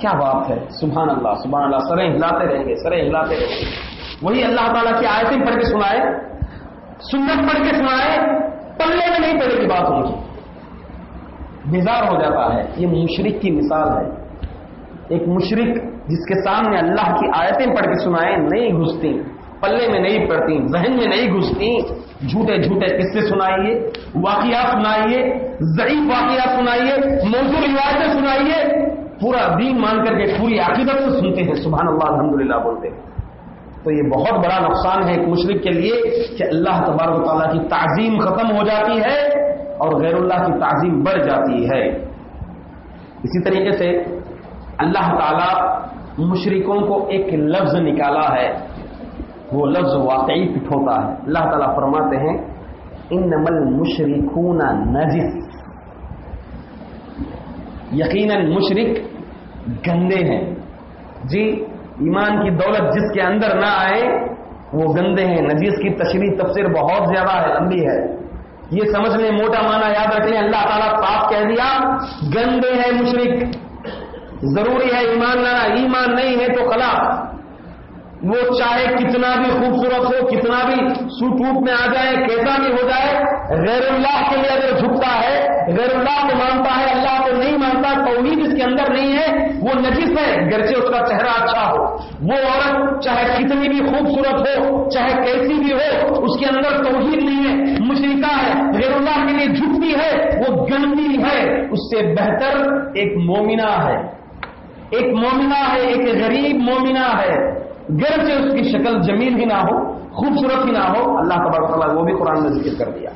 کیا بات ہے؟ سبحان اللہ سبحان اللہ سرے ہلاتے رہیں گے سرے ہلاتے رہیں گے۔ وہی اللہ تعالیٰ کی آیتیں پڑھ کے سنائے، سنت پڑھ کے سنائے، پلے میں نہیں پڑے کی بات ان کی بیزار ہو جاتا ہے۔ یہ مشرق کی مثال ہے۔ ایک مشرق جس کے سامنے اللہ کی آیتیں پڑھ کے سنائے نہیں گھستی، پلے میں نہیں پڑتی، ذہن میں نہیں گھستی، جھوٹے جھوٹے قصے سنائیے، واقعات سنائیے، ضعیف واقعات سنائیے موضوع روایتیں سنائیے، پورا دین مان کر کے پوری عقیدت سے سنتے ہیں۔ سبحان اللہ الحمد بولتے ہیں۔ تو یہ بہت بڑا نقصان ہے ایک مشرق کے لیے کہ اللہ تبارک و تعالیٰ کی تعظیم ختم ہو جاتی ہے اور غیر اللہ کی تعظیم بڑھ جاتی ہے۔ اسی طریقے سے اللہ تعالی مشرکوں کو ایک لفظ نکالا ہے، وہ لفظ واقعی پٹھوتا ہے۔ اللہ تعالیٰ فرماتے ہیں ان نمل مشرقون نجس۔ یقیناً مشرق گندے ہیں۔ جی ایمان کی دولت جس کے اندر نہ آئے، وہ گندے ہیں۔ نجیس کی تشریح تفسیر بہت زیادہ ہے، لمبی ہے۔ یہ سمجھ لیں، موٹا مانا یاد رکھ لیں۔ اللہ تعالیٰ صاف کہہ دیا، گندے ہیں مشرق ضروری ہے ایمان لانا ایمان نہیں ہے تو خلاف وہ چاہے کتنا بھی خوبصورت ہو، کتنا بھی سوٹ میں آ جائے، کیسا بھی ہو جائے، غیر اللہ کے لیے اگر جھکتا ہے، غیر اللہ کو مانتا ہے، اللہ کو نہیں مانتا، توحید اس کے اندر نہیں ہے، وہ نجس ہے، گرچہ اس کا چہرہ اچھا ہو۔ وہ عورت چاہے کتنی بھی خوبصورت ہو، چاہے کیسی بھی ہو، اس کے اندر توحید نہیں ہے مشرقہ ہے، غیر اللہ کے لیے جھکتی ہے، وہ گندی ہے، اس سے بہتر ایک مومنہ ہے۔ ایک مومنہ ہے، ایک غریب مومنہ ہے۔ گرچہ اس کی شکل جمیل ہی نہ ہو، خوبصورت ہی نہ ہو۔ اللہ تبارک وہ بھی قرآن میں ذکر کر دیا۔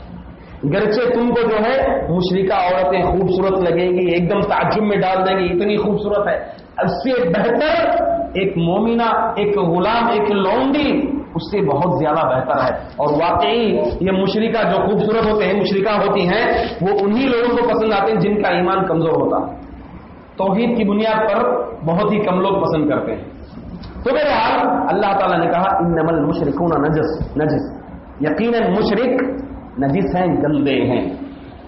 گرچہ تم کو جو ہے مشرقہ عورتیں خوبصورت لگیں گی، ایک دم تعجب میں ڈال دیں گی، اتنی خوبصورت ہے۔ اس سے بہتر ایک مومنہ، ایک غلام، ایک لونڈی، اس سے بہت زیادہ بہتر ہے۔ اور واقعی یہ مشرقہ جو خوبصورت ہوتے ہیں مشرقہ ہوتی ہیں، وہ انہی لوگوں کو پسند آتے ہیں جن کا ایمان کمزور ہوتا توحید کی بنیاد پر بہت ہی کم لوگ پسند کرتے ہیں۔ تو میرے حال، اللہ تعالیٰ نے کہا ان نمل مشرقوں نجس نجس۔ یقیناً مشرق نجس ہیں، گندے ہیں۔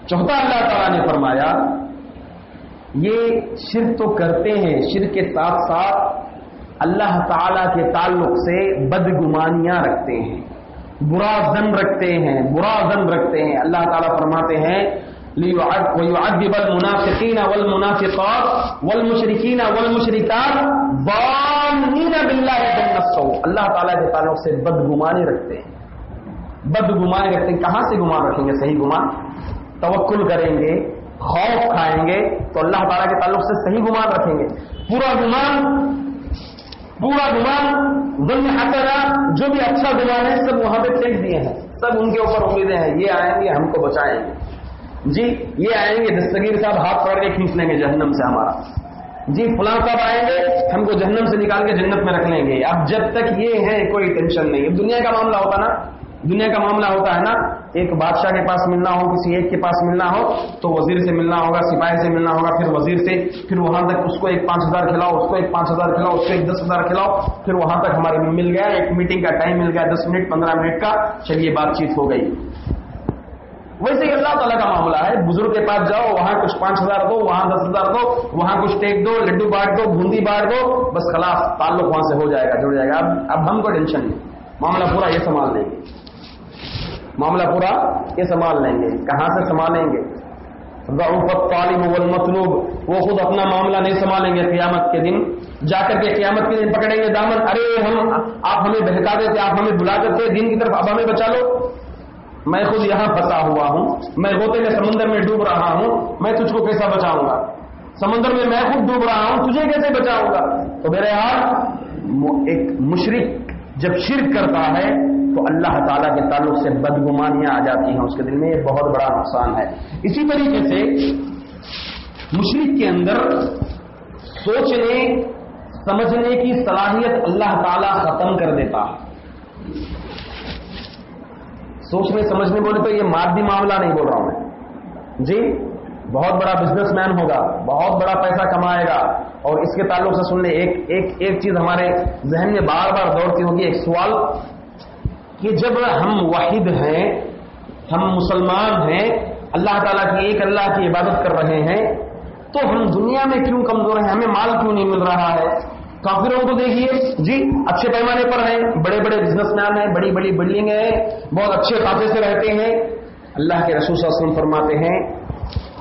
چوتھا اللہ تعالیٰ نے فرمایا، یہ شرک تو کرتے ہیں، شرک کے ساتھ ساتھ اللہ تعالی کے تعلق سے بدگمانیاں رکھتے ہیں۔ برا زن رکھتے ہیں، برا زن رکھتے ہیں۔ اللہ تعالیٰ فرماتے ہیں ويعذب المنافقين والمنافقات والمشركين والمشركات ضامنين بالله بالنفسه اللہ تعالیٰ کے تعلق سے بدگمانی رکھتے ہیں. بدگمانی رکھتے ہیں. کہاں سے گمان رکھیں گے؟ صحیح گمان؟ توکل کریں گے، خوف کھائیں گے، تو اللہ تعالیٰ کے تعلق سے صحیح گمان رکھیں گے. پورا گمان پورا گمان ظلم حسنا جو بھی اچھا گمان ہے، سب وہاں پہ پھینک دیے ہیں. سب ان کے اوپر امیدیں ہیں. یہ آئیں گے، ہم کو بچائیں گے. جی یہ آئیں گے، دستگیر صاحب ہاتھ پکڑ کے کھینچ لیں گے جہنم سے ہمارا۔ جی فلاں صاحب آئیں گے، ہم کو جہنم سے نکال کے جنت میں رکھ لیں گے۔ اب جب تک یہ ہے کوئی ٹینشن نہیں۔ اب دنیا کا معاملہ ہوتا نا، دنیا کا معاملہ ہوتا ہے نا، ایک بادشاہ کے پاس ملنا ہو، کسی ایک کے پاس ملنا ہو، تو وزیر سے ملنا ہوگا، سپاہی سے ملنا ہوگا، پھر وزیر سے، پھر وہاں تک اس کو ایک پانچ ہزار کھلاؤ، اس کو ایک پانچ ہزار کھلاؤ، اس کو ایک دس ہزار کھلاؤ، پھر وہاں تک ہمارے مل گیا، ایک میٹنگ کا ٹائم مل گیا، دس منٹ، پندرہ منٹ کا، چلیے، بات چیت ہو گئی۔ ویسے ہی اللہ تعالیٰ کا معاملہ ہے، بزرگ کے پاس جاؤ، وہاں کچھ پانچ ہزار دو، وہاں دس ہزار دو، وہاں کچھ ٹیک دو، لڈو بانٹ دو بوندی بانٹ دو، بس خلاف تعلق وہاں سے ہو جائے گا، جڑ جائے گا۔ اب اب ہم کو ٹینشن نہیں، معاملہ پورا یہ سنبھال لیں گے۔ معاملہ پورا یہ سنبھال لیں گے۔ کہاں سے سنبھالیں گے؟ طالب مطلوب وہ خود اپنا معاملہ نہیں سنبھالیں گے قیامت کے دن۔ جا کر کے قیامت کے دن پکڑیں گے دامن۔ ارے، ہم، آپ ہمیں بہکا دیتے، آپ ہمیں بلا کرتے دن کی طرف اب ہمیں بچا لو۔ میں خود یہاں پھنسا ہوا ہوں، میں ہوتے میں سمندر میں ڈوب رہا ہوں، میں تجھ کو کیسا بچاؤں گا؟ سمندر میں میں خود ڈوب رہا ہوں، تجھے کیسے بچاؤں گا؟ تو میرے ہاتھ ایک مشرق جب شرک کرتا ہے، تو اللہ تعالیٰ کے تعلق سے بدگمانیاں آ جاتی ہیں، اس کے دل میں یہ بہت بڑا نقصان ہے۔ اسی طریقے سے مشرق کے اندر سوچنے، سمجھنے کی صلاحیت اللہ تعالیٰ ختم کر دیتا۔ ہے سوچنے، سمجھنے بولے تو یہ مادی معاملہ نہیں بول رہا ہوں میں۔ جی بہت بڑا بزنس مین ہوگا، بہت بڑا پیسہ کمائے گا۔ اور اس کے تعلق سے سن ایک ایک ایک چیز ہمارے ذہن میں بار بار دوڑتی ہوگی، ایک سوال کہ جب ہم واحد ہیں، ہم مسلمان ہیں، اللہ تعالیٰ کی ایک اللہ کی عبادت کر رہے ہیں، تو ہم دنیا میں کیوں کمزور ہیں؟ ہمیں مال کیوں نہیں مل رہا ہے؟ کافروں کو دیکھیے۔ جی اچھے پیمانے پر ہیں، بڑے بڑے بزنس مین ہیں، بڑی بڑی بلڈنگ ہیں، بہت اچھے خاصے سے رہتے ہیں۔ اللہ کے رسول صلی اللہ علیہ وسلم فرماتے ہیں،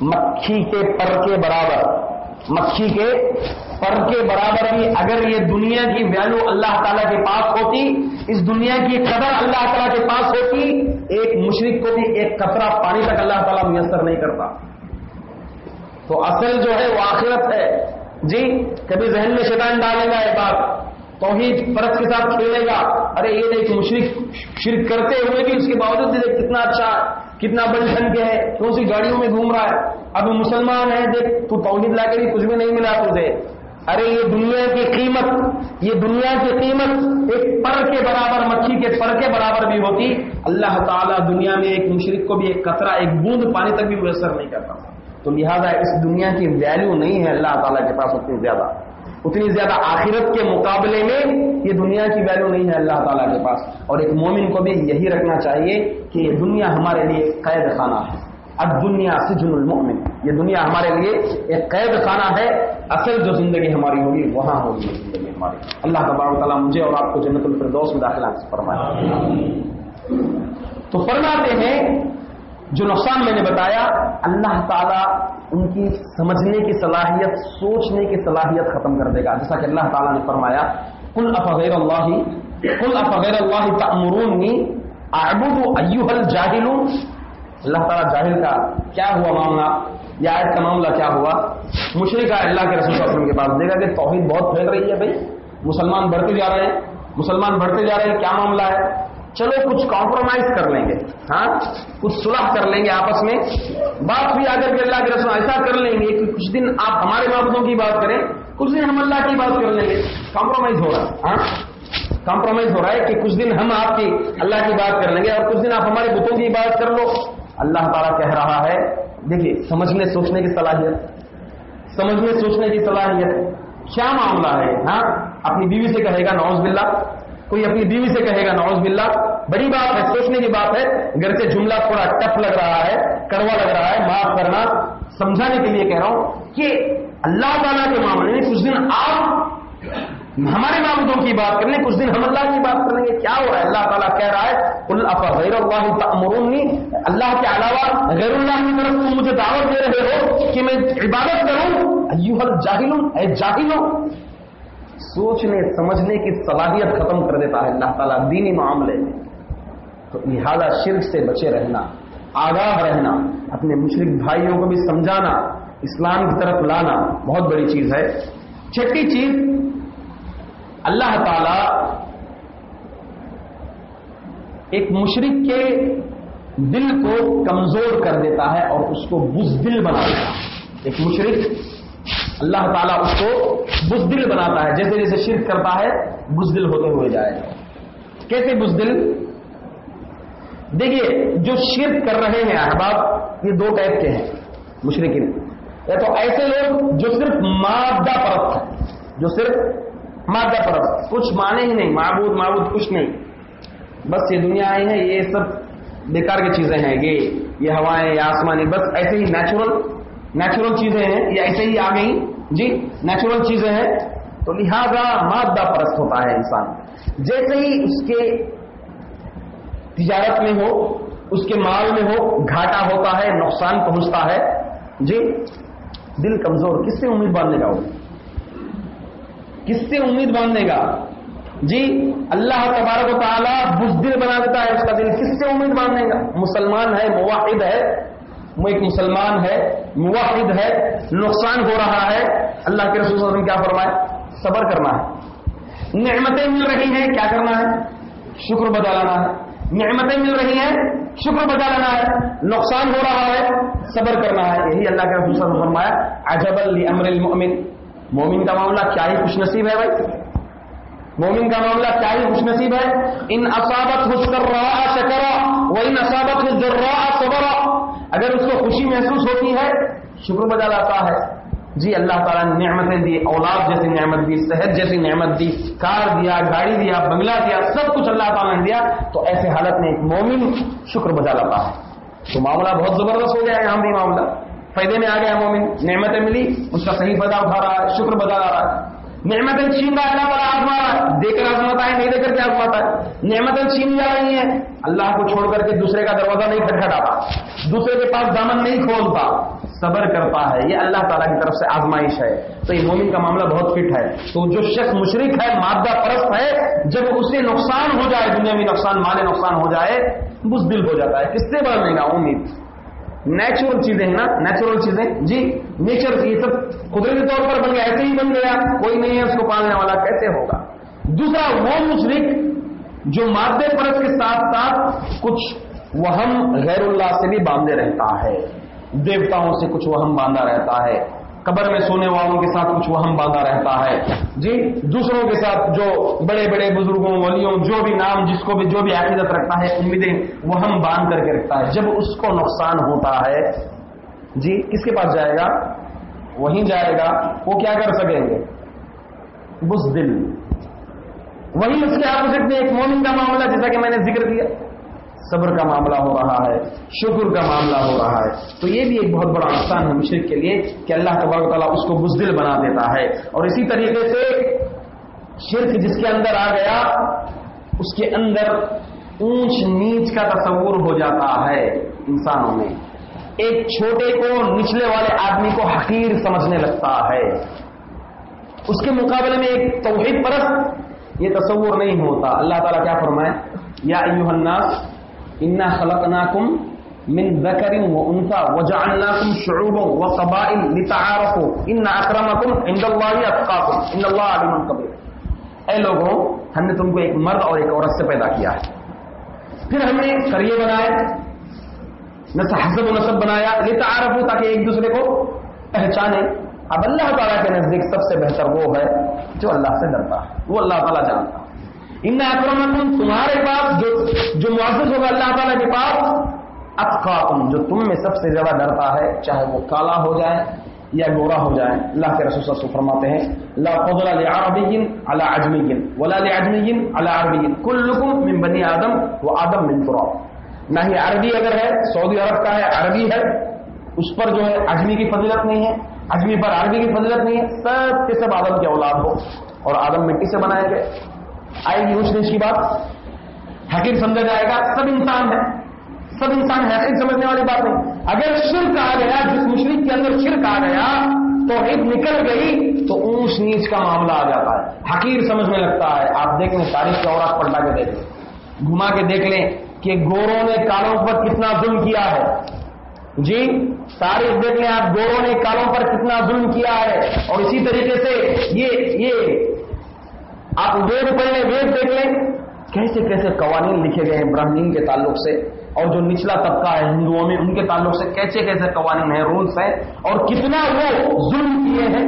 مکھی کے پر کے برابر۔ مکھی کے پر کے برابر بھی اگر یہ دنیا کی ویلو اللہ تعالیٰ کے پاس ہوتی، اس دنیا کی قدر اللہ تعالیٰ کے پاس ہوتی، ایک مشرق کو بھی ایک قطرہ پانی تک اللہ تعالیٰ میسر نہیں کرتا۔ تو اصل جو ہے وہ آخرت ہے۔ جی کبھی ذہن میں شیطان ڈالے گا ایک بات، توحید فرق کے ساتھ کھیلے گا، ارے یہ دیکھ مشرق شرک کرتے ہوئے بھی اس کے باوجود بھی دیکھ کتنا اچھا کتنا بڑی ٹھن کے ہے، کون سی گاڑیوں میں گھوم رہا ہے، اب مسلمان ہے، دیکھ، تو توحید لا کے بھی کچھ بھی نہیں ملا تجھے ارے یہ دنیا کی قیمت، یہ دنیا کی قیمت ایک پر کے برابر، مکھی کے پر کے برابر بھی ہوتی، اللہ تعالیٰ دنیا میں ایک مشرق کو بھی ایک قطرہ ایک بوند پانی تک بھی میسر نہیں کرتا۔ تو لہذا اس دنیا کی ویلیو نہیں ہے اللہ تعالیٰ کے پاس اتنی زیادہ۔ اتنی زیادہ آخرت کے مقابلے میں یہ دنیا کی ویلیو نہیں ہے اللہ تعالیٰ کے پاس۔ اور ایک مومن کو بھی یہی رکھنا چاہیے کہ یہ دنیا ہمارے لیے قید خانہ ہے۔ اب دنیا سجن المؤمن۔ یہ دنیا ہمارے لیے ایک قید خانہ ہے۔ اصل جو زندگی ہماری ہوگی، وہاں ہوگی زندگی ہماری۔ اللہ تبار تعالیٰ مجھے اور آپ کو جنت الفردوس میں داخلہ فرمائے۔ تو فرماتے ہیں جو نقصان میں نے بتایا، اللہ تعالیٰ ان کی سمجھنے کی صلاحیت، سوچنے کی صلاحیت ختم کر دے گا۔ جیسا کہ اللہ تعالیٰ نے فرمایا کل افغیر اللہ کل افغیر اللہ تعمرونی اعبد ایوہ الجاہل اللہ تعالیٰ جاہل کا کیا ہوا معاملہ؟ یا آیت کا معاملہ کیا ہوا؟ مشرق اللہ کے رسول صلی اللہ علیہ وسلم کے پاس، دیکھا کہ توحید بہت پھیل رہی ہے بھائی۔ مسلمان بڑھتے جا رہے ہیں، مسلمان بڑھتے جا رہے ہیں، کیا معاملہ ہے؟ چلو کچھ کمپرومائز کر لیں گے۔ ہاں؟ کچھ صلح کر لیں گے آپس میں۔ بات بھی آگر کے اللہ کے رسول ایسا کر لیں گے کہ کچھ دن آپ ہمارے معبودوں کی بات کریں، کچھ دن ہم اللہ کی بات کر لیں گے۔ کمپرومائز ہو رہا ہے۔ ہاں؟ کمپرومائز ہو رہا ہے کہ کچھ دن ہم آپ کی اللہ کی بات کر لیں گے اور کچھ دن آپ ہمارے بتوں کی بات کر لو۔ اللہ تعالیٰ کہہ رہا ہے، دیکھیے، سمجھنے سوچنے کی صلاحیت۔ سمجھنے سوچنے کی صلاحیت۔ کیا معاملہ ہے؟ ہاں؟ اپنی بیوی سے کہے گا نوز باللہ۔ کوئی اپنی بیوی سے کہے گا نوز باللہ، بڑی بات ہے، سوچنے کی بات ہے، گھر سے جملہ تھوڑا ٹف لگ رہا ہے، کڑوا لگ رہا ہے، معاف کرنا، سمجھانے کے لیے کہہ رہا ہوں کہ اللہ تعالیٰ کے معاملے میں کچھ دن آپ ہمارے معبودوں کی بات کریں کچھ دن ہم اللہ کی بات کریں گے کیا ہو رہا ہے؟ اللہ تعالیٰ کہہ رہا ہے غیر اللہ اللہ کے علاوہ غیر اللہ کی طرف تم مجھے دعوت دے رہے ہو کہ میں عبادت کروں۔ جاہل اے جاہل سوچنے، سمجھنے کی صلاحیت ختم کر دیتا ہے۔ اللہ تعالیٰ دینی معاملے میں۔ تو لہذا شرک سے بچے رہنا، آگاہ رہنا، اپنے مشرق بھائیوں کو بھی سمجھانا، اسلام کی طرف لانا بہت بڑی چیز ہے۔ چھٹی چیز، اللہ تعالی ایک مشرق کے دل کو کمزور کر دیتا ہے اور اس کو بزدل بنا دیتا ہے۔ ایک مشرق اللہ تعالیٰ اس کو بزدل بناتا ہے، جیسے جیسے شرک کرتا ہے، بزدل ہوتے ہوئے جائے۔ کیسے بزدل؟ دیکھیے، جو شرک کر رہے ہیں احباب، یہ دو ٹائپ کے ہیں مشرقین یا تو ایسے لوگ جو صرف مادہ پرست ہیں، جو صرف مادہ پرست، کچھ مانے ہی نہیں، معبود معبود کچھ نہیں۔ بس یہ دنیا آئی ہے، یہ سب بیکار کی چیزیں ہیں، یہ یہ ہوائیں یا آسمانی، بس ایسے ہی نیچرل نیچرل چیزیں ہیں، یہ ایسے ہی آ گئی جی نیچرل چیزیں ہیں۔ تو لہذا مادہ پرست ہوتا ہے انسان۔ جیسے ہی اس کے تجارت میں ہو، اس کے مال میں ہو، گھاٹا ہوتا ہے، نقصان پہنچتا ہے۔ جی دل کمزور، کس سے امید باندھنے کا وہ؟ کس سے امید باندھنے گا؟ جی اللہ تبارک و تعالیٰ بزدل بنا دیتا ہے اس کا دل۔ کس سے امید باندھنے گا؟ مسلمان ہے مواحد ہے۔ وہ ایک مسلمان ہے مواحد ہے، نقصان ہو رہا ہے۔ اللہ کے رسول وسلم کیا فرمائے؟ صبر کرنا ہے۔ نعمتیں مل رہی ہیں، کیا کرنا ہے؟ شکر بجا لانا ہے۔ نعمتیں مل رہی ہیں، شکر بجا لانا ہے۔ نقصان ہو رہا ہے، صبر کرنا ہے۔ یہی اللہ کے رسول وسلم فرمایا عجب امر المؤمن۔ مومن کا معاملہ کیا ہی خوش نصیب ہے بھائی۔ مومن کا معاملہ کیا ہی خوش نصیب ہے؟ ان اصابت خوش کر رہا شکرا وہ ان اصابت خوش رہا صبر اگر اس کو خوشی محسوس ہوتی ہے، شکر بجا لاتا ہے۔ جی اللہ تعالیٰ نے نعمتیں دی، اولاد جیسی نعمت دی، صحت جیسی نعمت دی، کار دیا، گاڑی دیا، بنگلہ دیا، سب کچھ اللہ تعالیٰ نے دیا۔ تو ایسے حالت میں ایک مومن شکر بجا لاتا ہے۔ تو معاملہ بہت زبردست ہو گیا یہاں بھی معاملہ۔ فائدے میں آ گیا مومن، نعمتیں ملی، اس کا صحیح فائدہ اٹھا رہا ہے، شکر بتا رہا ہے۔ نعمتیں چھین رہا اللہ والا آزما رہا دے کر آزماتا ہے، نہیں دے کر کے آزماتا ہے؟ نعمتیں چھین جا رہی ہیں اللہ کو چھوڑ کر کے دوسرے کا دروازہ نہیں کھٹکھٹاتا دوسرے کے پاس دامن نہیں کھولتا۔ صبر کرتا ہے۔ یہ اللہ تعالیٰ کی طرف سے آزمائش ہے۔ تو یہ مومن کا معاملہ بہت فٹ ہے۔ تو جو شخص مشرق ہے، مادہ پرست ہے، جب اسے نقصان ہو جائے، دنیا میں نقصان مالے نقصان ہو جائے بزدل ہو جاتا ہے۔ کس سے بڑھنے گا امید۔ نیچرل چیزیں ہیں نا نیچرل چیزیں۔ جی نیچر یہ سب قدرتی طور پر بن گیا، ایسے ہی بن گیا، کوئی نہیں ہے اس کو پالنے والا، کیسے ہوگا؟ دوسرا، وہ مشرق جو مادے پرت کے ساتھ ساتھ کچھ وہم غیر اللہ سے بھی باندھے رہتا ہے، دیوتاؤں سے کچھ وہ باندھا رہتا ہے۔ قبر میں سونے والوں کے ساتھ کچھ وہ باندھا رہتا ہے۔ جی دوسروں کے ساتھ جو بڑے بڑے بزرگوں، ولیوں، جو بھی نام، جس کو بھی، جو بھی عقیدت رکھتا ہے، امیدیں وہ ہم باندھ کر کے رکھتا ہے۔ جب اس کو نقصان ہوتا ہے جی کس کے پاس جائے گا؟ وہیں جائے گا۔ وہ کیا کر سکیں گے؟ بس دل وہی اس کے اپوزٹ میں ایک مومن کا معاملہ، جیسا کہ میں نے ذکر کیا۔ صبر کا معاملہ ہو رہا ہے، شکر کا معاملہ ہو رہا ہے۔ تو یہ بھی ایک بہت بڑا نقصان ہے مشرق کے لیے کہ اللہ تبارک تعالیٰ اس کو بزدل بنا دیتا ہے۔ اور اسی طریقے سے شرک جس کے اندر آ گیا، اس کے اندر اونچ نیچ کا تصور ہو جاتا ہے انسانوں میں۔ ایک چھوٹے کو نچلے والے آدمی کو حقیر سمجھنے لگتا ہے۔ اس کے مقابلے میں ایک توحید پرست یہ تصور نہیں ہوتا۔ اللہ تعالیٰ کیا فرمائے؟ یا ایوہ الناس انا خلقناکم من ذکر و انثى وجعلناکم شعوبا وقبائل لتعارفوا. ان اکرمکم عند اللہ اتقاکم ان اللہ علیم کبیر اے لوگوں، ہم نے تم کو ایک مرد اور ایک عورت سے پیدا کیا ہے. پھر ہم نے قریے بنائے نسب حسب و نصب بنایا، لتعارفوا تاکہ ایک دوسرے کو پہچانے. اب اللہ تعالیٰ کے نزدیک سب سے بہتر وہ ہے جو اللہ سے ڈرتا ہے. وہ اللہ تعالیٰ جانتا ہے. ان اکرمکم، تمہارے پاس جو جو معزز ہوگا اللہ تعالیٰ کے پاس، اتقاکم، جو تم میں سب سے زیادہ ڈرتا ہے، چاہے وہ کالا ہو جائے یا گورا ہو جائے۔ اللہ کے رسول صلی اللہ علیہ وسلم فرماتے ہیں، لا فضل لعربی على عجمی ولا لعجمی على عربی كلكم من بنی آدم و آدم من تراب۔ نہ ہی عربی اگر ہے، سعودی عرب کا ہے، عربی ہے، اس پر جو ہے عجمی کی فضیلت نہیں ہے، عجمی پر عربی کی فضیلت نہیں ہے، سب کے سب آدم کے اولاد ہو اور آدم مٹی سے بنائے گئے۔ آئے گی اس نیچ کی بات۔ حقیق سمجھا جائے گا، سب انسان ہے سب انسان حقیق سمجھنے والی بات نہیں۔ اگر شرک آ گیا، جس مشرق کے اندر شرک آ گیا تو عید نکل گئی، تو اونچ نیچ کا معاملہ آ جاتا ہے۔ حقیر سمجھنے لگتا ہے۔ آپ دیکھ لیں، تاریخ کے اور پلٹا کے دیکھ لیں۔ گھما کے دیکھ لیں کہ گوروں نے کالوں پر کتنا ظلم کیا ہے۔ جی تاریخ دیکھ لیں، آپ گوروں نے کالوں پر کتنا ظلم کیا ہے۔ اور اسی طریقے سے یہ یہ آپ وید پڑھ لیں وید دیکھ لیں۔ کیسے کیسے قوانین لکھے گئے ہیں براہمین کے تعلق سے، اور جو نچلا طبقہ ہے ہندوؤں میں، ان کے تعلق سے کیسے کیسے قوانین ہیں رولس ہیں، اور کتنا وہ ظلم کیے ہیں۔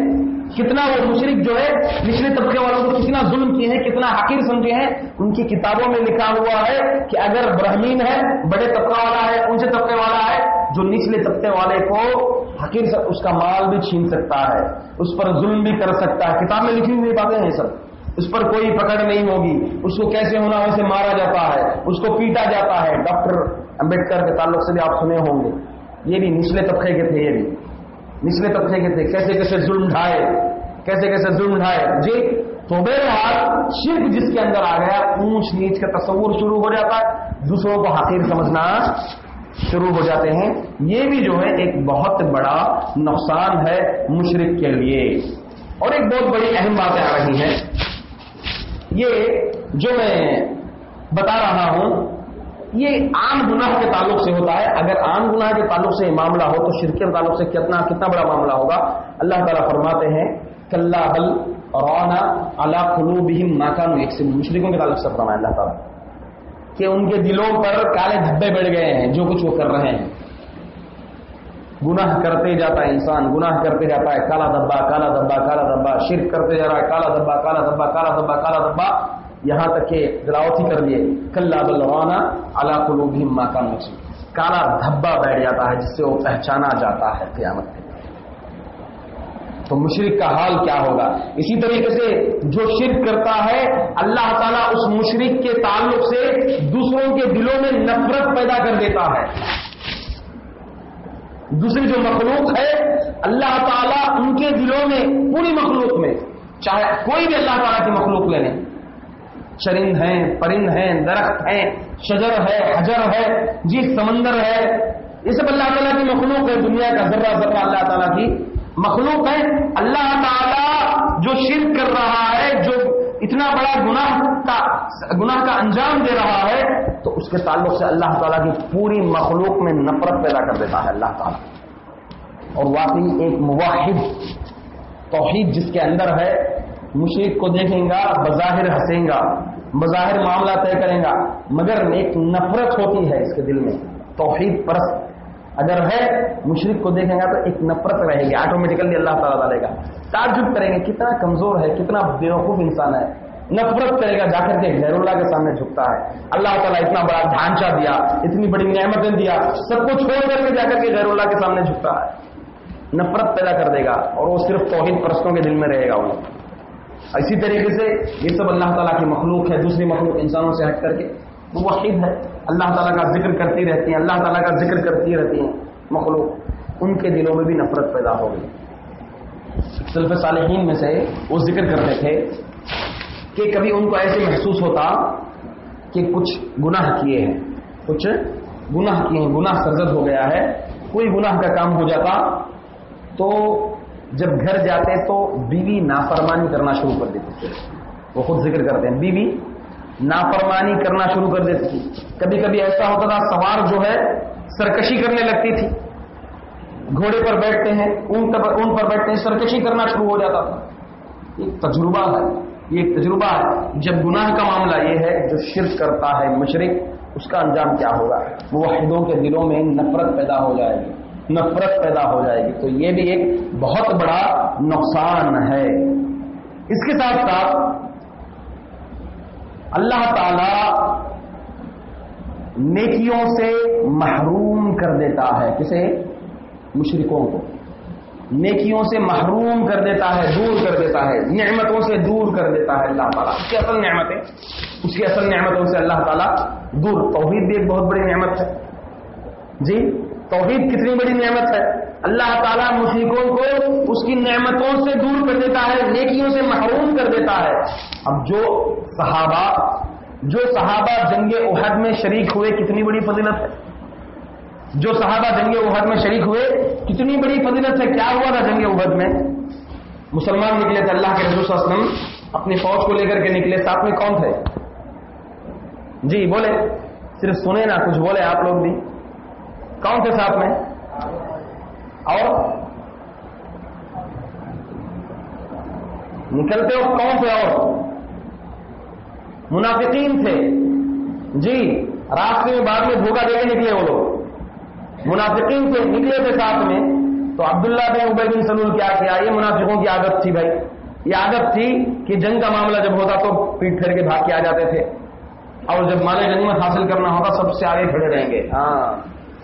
کتنا وہ مشرق جو ہے، نچلے طبقے والوں کو کتنا ظلم کیے ہیں، کتنا حقیر سمجھے ہیں۔ ان کی کتابوں میں لکھا ہوا ہے کہ اگر برہمین ہے، بڑے طبقہ والا ہے، اونچے طبقے والا ہے، جو نچلے طبقے والے کو حقیر اس کا مال بھی چھین سکتا ہے، اس پر ظلم بھی کر سکتا ہے۔ کتاب میں لکھی ہوئی باتیں ہیں سب۔ اس پر کوئی پکڑ نہیں ہوگی۔ اس کو کیسے ہونا ویسے مارا جاتا ہے۔ اس کو پیٹا جاتا ہے۔ ڈاکٹر امبیڈکر کے تعلق سے بھی آپ سنے ہوں گے۔ یہ بھی نچلے طبقے کے تھے، یہ بھی۔ نچلے طبقے کے تھے۔ کیسے کیسے ظلم ڈھائے۔ کیسے کیسے ظلم ڈھائے۔ جی تو بہرحال شرک جس کے اندر آ گیا، اونچ نیچ کا تصور شروع ہو جاتا ہے۔ دوسروں کو حقیر سمجھنا شروع ہو جاتے ہیں۔ یہ بھی جو ہے، ایک بہت بڑا نقصان ہے مشرق کے لیے۔ اور ایک بہت بڑی اہم باتیں آ رہی ہیں یہ جو میں بتا رہا ہوں، یہ عام گناہ کے تعلق سے ہوتا ہے۔ اگر عام گناہ کے تعلق سے یہ معاملہ ہو تو شرک کے تعلق سے کتنا کتنا بڑا معاملہ ہوگا؟ اللہ تعالیٰ فرماتے ہیں، کلّا بل رونا اللہ قلو بہم ناکام ایک سے مشرقوں کے تعلق سے فرمایا اللہ تعالیٰ کہ ان کے دلوں پر کالے دھبے بڑھ گئے ہیں، جو کچھ وہ کر رہے ہیں۔ گناہ کرتے جاتا ہے انسان، گناہ کرتے جاتا ہے، کالا دبا کالا دبا کالا دبا، شرک کرتے جا رہا ہے، کالا دبا کالا دبا کالا دبا کالا دبا۔ یہاں تک کہ دلاوتی کر دیے، کلّا بلوانا اللہ کو لوگ ماں کا کالا دھبا بیٹھ جاتا ہے، جس سے وہ پہچانا جاتا ہے قیامت کے تو مشرق کا حال کیا ہوگا؟ اسی طریقے سے جو شرک کرتا ہے، اللہ تعالیٰ اس مشرق کے تعلق سے دوسروں کے دلوں میں نفرت پیدا کر دیتا ہے۔ دوسری جو مخلوق ہے، اللہ تعالیٰ ان کے دلوں میں، پوری مخلوق میں، چاہے کوئی بھی اللہ تعالیٰ کی مخلوق لے لیں چرند ہیں، پرند ہیں، درخت ہیں، شجر ہے، حجر ہے جی سمندر ہے، یہ سب اللہ تعالیٰ کی مخلوق ہے، دنیا کا ذرہ ذرہ اللہ تعالیٰ کی مخلوق ہے۔ اللہ تعالیٰ جو شرک کر رہا ہے، جو اتنا بڑا گناہ کا گناہ کا انجام دے رہا ہے تو اس کے تعلق سے اللہ تعالیٰ کی پوری مخلوق میں نفرت پیدا کر دیتا ہے اللہ تعالیٰ۔ اور واقعی ایک مواحد توحید جس کے اندر ہے مشرق کو دیکھیں گا، بظاہر ہنسیں گا، بظاہر معاملہ طے کرے گا، مگر ایک نفرت ہوتی ہے اس کے دل میں، توحید پرست۔ اگر ہے مشرق کو دیکھیں گا تو ایک نفرت رہے گی آٹومیٹیکلی اللہ تعالیٰ ڈالے گا۔ تعجب کریں گے، کتنا کمزور ہے، کتنا بیوقوف انسان ہے۔ نفرت کرے گا، جا کر کے غیر اللہ کے سامنے جھکتا ہے۔ اللہ تعالیٰ اتنا بڑا ڈھانچہ دیا، اتنی بڑی نعمتیں دیا، سب کو چھوڑ کر کے جا کر کے غیر اللہ کے سامنے جھکتا ہے۔ نفرت پیدا کر دے گا اور وہ صرف توحید پرستوں کے دل میں رہے گا وہ۔ اسی طریقے سے یہ سب اللہ تعالیٰ کی مخلوق ہے، دوسری مخلوق انسانوں سے ہٹ کر کے۔ وہ وحید ہے، اللہ تعالیٰ کا ذکر کرتی رہتی ہیں، اللہ تعالیٰ کا ذکر کرتی رہتی ہیں مخلوق۔ ان کے دلوں میں بھی نفرت پیدا ہو گئی۔ سلف صالحین میں سے وہ ذکر کرتے تھے کہ کبھی ان کو ایسے محسوس ہوتا کہ کچھ گناہ کیے ہیں، کچھ گناہ کیے ہیں، گناہ سرزد ہو گیا ہے، کوئی گناہ کا کام ہو جاتا، تو جب گھر جاتے تو بیوی نافرمانی کرنا شروع کر دیتی تھی۔ وہ خود ذکر کرتے ہیں، بیوی نافرمانی کرنا شروع کر دیتی تھی۔ کبھی کبھی ایسا ہوتا تھا، سوار جو ہے، سرکشی کرنے لگتی تھی۔ گھوڑے پر بیٹھتے ہیں اون پر بیٹھتے ہیں، سرکشی کرنا شروع ہو جاتا تھا۔ ایک تجربہ ہے۔ یہ ایک تجربہ ہے۔ جب گناہ کا معاملہ یہ ہے جو شرک کرتا ہے مشرق اس کا انجام کیا ہوگا؟ وہ کے دلوں میں نفرت پیدا ہو جائے گی۔ نفرت پیدا ہو جائے گی۔ تو یہ بھی ایک بہت بڑا نقصان ہے۔ اس کے ساتھ ساتھ اللہ تعالی نیکیوں سے محروم کر دیتا ہے۔ کسے؟ مشرکوں کو۔ نیکیوں سے محروم کر دیتا ہے، دور کر دیتا ہے، نعمتوں سے دور کر دیتا ہے اللہ تعالیٰ۔ اس کی اصل نعمتیں، اس کی اصل نعمتوں سے اللہ تعالیٰ دور۔ توحید بھی ایک بہت بڑی نعمت ہے۔ جی توحید کتنی بڑی نعمت ہے؟ اللہ تعالیٰ مشرقوں کو اس کی نعمتوں سے دور کر دیتا ہے، نیکیوں سے محروم کر دیتا ہے۔ اب جو صحابہ جو صحابہ جنگ احد میں شریک ہوئے، کتنی بڑی فضیلت ہے۔ جو صحابہ جنگ احد میں شریک ہوئے کتنی بڑی فضیلت ہے کیا ہوا تھا جنگ احد میں؟ مسلمان نکلے تھے اللہ کے رسول صلی اللہ علیہ وسلم، اپنی فوج کو لے کر کے نکلے، ساتھ میں کون تھے؟ جی بولے، صرف سنے نا، کچھ بولے آپ لوگ بھی۔ کون تھے ساتھ میں؟ اور؟ نکلتے ہو کون تھے اور؟ منافقین تھے۔ جی راستے میں بعد میں دھوکہ دے کے نکلے وہ لوگ۔ منافقین سے نکلے تھے ساتھ میں تو عبداللہ بن عبید بن سلول کیا کیا؟ یہ منافقوں کی عادت تھی بھائی۔ یہ عادت تھی کہ جنگ کا معاملہ جب ہوتا تو پیٹ پھیر کے بھاگ کے آ جاتے تھے۔ اور جب مال غنیمت حاصل کرنا ہوتا سب سے آگے کھڑے رہیں گے۔ ہاں۔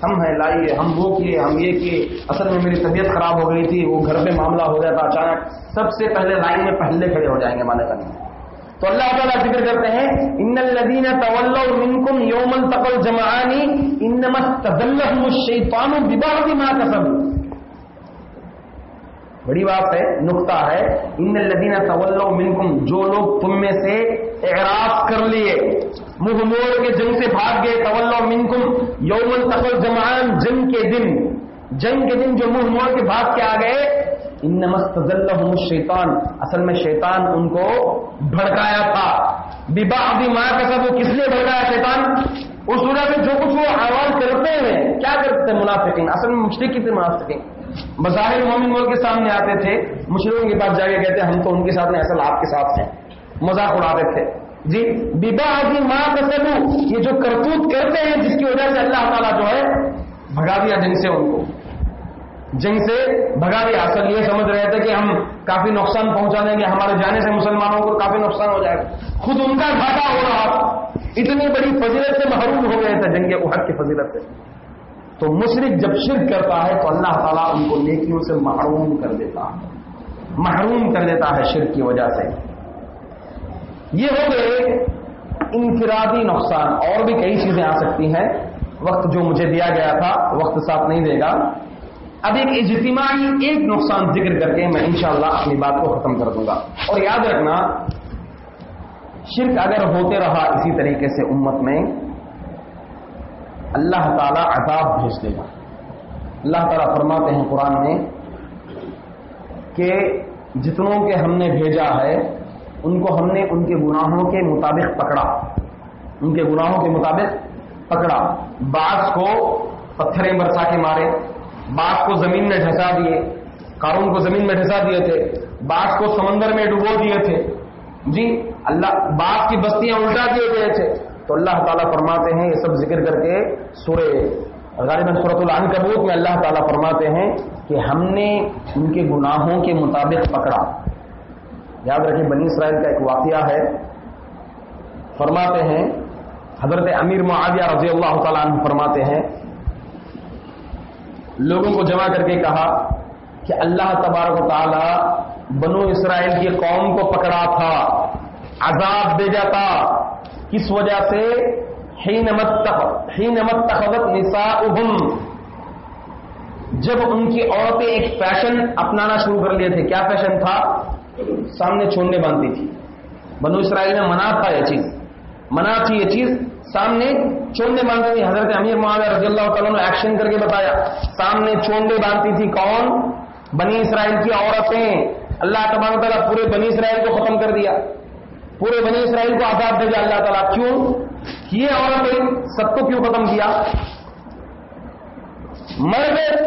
ہم ہیں لائیے ہم وہ کیے ہم یہ کیے۔ اصل میں میری طبیعت خراب ہو گئی تھی وہ گھر پہ معاملہ ہو جاتا اچانک سب سے پہلے لائن میں پہلے کھڑے ہو جائیں گے مانے غنیمت۔ تو اللہ تعالیٰ ذکر کرتے ہیں ان الذین تولوا منکم یوم التقى الجمعان انما استذلهم ما بڑی بات ہے، نقطہ ہے ان الذین تولوا منکم جو لوگ تم میں سے اعراض کر لیے، منہ موڑ کے جنگ سے بھاگ گئے، تولوا منکم یوم التقى الجمعان، جنگ کے دن، جنگ کے دن جو منہ موڑ کے بھاگ کے آ گئے ان نمست شیطان اصل میں شیطان ان کو بھڑکایا تھا. ببا ابھی ماں کا سب وہ کس لیے بھڑکایا شیطان؟ اس صورت میں جو کچھ وہ آواز کرتے ہیں، کیا کرتے تھے منافقین؟ اصل میں مشرق تھے منافقین. بظاہر مومن مول کے سامنے آتے تھے مشرقوں کے پاس جا کے کہتے ہم تو ان کے ساتھ میں اصل آپ کے ساتھ ہیں. مذاق اڑاتے تھے. جی بیبا ابھی ماں کا سب یہ جو کرتوت کرتے ہیں، جس کی وجہ سے اللہ تعالیٰ جو ہے بھگا دیا جن سے ان کو. جنگ سے بھگا دیا۔ اصل یہ سمجھ رہے تھے کہ ہم کافی نقصان پہنچا دیں گے ہمارے جانے سے مسلمانوں کو کافی نقصان ہو جائے گا۔ خود ان کا گھاٹا ہو رہا اتنی بڑی فضیلت سے محروم ہو گئے تھے جنگ احد کی فضیلت سے۔ تو مشرق جب شرک کرتا ہے تو اللہ تعالیٰ ان کو نیکیوں سے محروم کر دیتا ہے۔ محروم کر دیتا ہے شرک کی وجہ سے۔ یہ ہو گئے انفرادی نقصان۔ اور بھی کئی چیزیں آ سکتی ہیں۔ وقت جو مجھے دیا گیا تھا، وقت ساتھ نہیں دے گا۔ اب ایک اجتماعی ایک نقصان ذکر کر کے میں انشاءاللہ اپنی بات کو ختم کر دوں گا۔ اور یاد رکھنا، شرک اگر ہوتے رہا اسی طریقے سے امت میں، اللہ تعالی عذاب بھیج دے گا۔ اللہ تعالیٰ فرماتے ہیں قرآن میں کہ جتنوں کے ہم نے بھیجا ہے، ان کو ہم نے ان کے گناہوں کے مطابق پکڑا۔ ان کے گناہوں کے مطابق پکڑا۔ بعض کو پتھریں برسا کے مارے۔ بعض کو زمین میں ڈھسا دیے، قارون کو زمین میں ڈھسا دیے تھے بعض کو سمندر میں ڈبو دیے تھے۔ جی اللہ باپ کی بستیاں الٹا دیے گئے تھے۔ تو اللہ تعالیٰ فرماتے ہیں، یہ سب ذکر کر کے سورہ غالباً صورت العن کبوت میں اللہ تعالیٰ فرماتے ہیں کہ ہم نے ان کے گناہوں کے مطابق پکڑا۔ یاد رکھیں، بنی اسرائیل کا ایک واقعہ ہے۔ فرماتے ہیں، حضرت امیر معاویہ رضی اللہ تعالیٰ عنہ فرماتے ہیں لوگوں کو جمع کر کے کہا کہ اللہ تبارک و تعالی بنو اسرائیل کی قوم کو پکڑا تھا، عذاب دے جاتا کس وجہ سے؟ حینمت تخت نسا جب ان کی عورتیں ایک فیشن اپنانا شروع کر لیے تھے، کیا فیشن تھا؟ سامنے چھوڑنے باندھتی تھی۔ بنو اسرائیل میں منع تھا یہ چیز۔ منع تھی یہ چیز سامنے چونڈے باندھتی تھی، حضرت امیر معاویہ رضی اللہ تعالیٰ نے ایکشن کر کے بتایا۔ سامنے چونڈے باندھتی تھی کون؟ بنی اسرائیل کی عورتیں۔ اللہ تبارک تعالیٰ پورے بنی اسرائیل کو ختم کر دیا۔ پورے بنی اسرائیل کو آزاد دے دیا اللہ تعالیٰ۔ کیوں؟ یہ عورتیں سب کو کیوں ختم کیا؟ مرد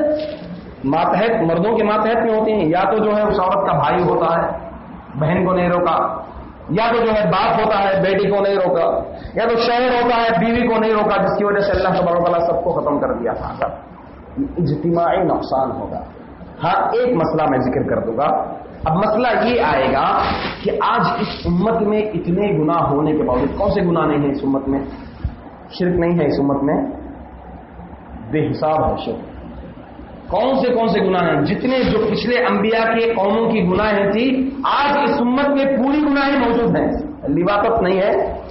ماتحت، مردوں کے ماتحت میں ہوتے ہیں۔ یا تو جو ہے اس عورت کا بھائی ہوتا ہے، بہن کو نہیں روکا یا تو جو ہے باپ ہوتا ہے، بیٹی کو نہیں روکا، یا تو شہر ہوتا ہے، بیوی کو نہیں روکا، جس کی وجہ سے اللہ تبارک تعالیٰ سب کو ختم کر دیا تھا۔ اچھا، اجتماعی نقصان ہوگا۔ ہاں ایک مسئلہ میں ذکر کر دوں گا۔ اب مسئلہ یہ آئے گا کہ آج اس امت میں اتنے گنا ہونے کے باوجود، کون سے گنا نہیں ہیں اس امت میں؟ شرک نہیں ہے اس امت میں۔ بے حساب ہے شرک۔ کون سے کون سے گناہ ہیں؟ جتنے جو پچھلے انبیاء کے قوموں کی گناہیں تھی آج اس امت میں پوری گناہیں موجود ہیں۔ لباقت نہیں ہے۔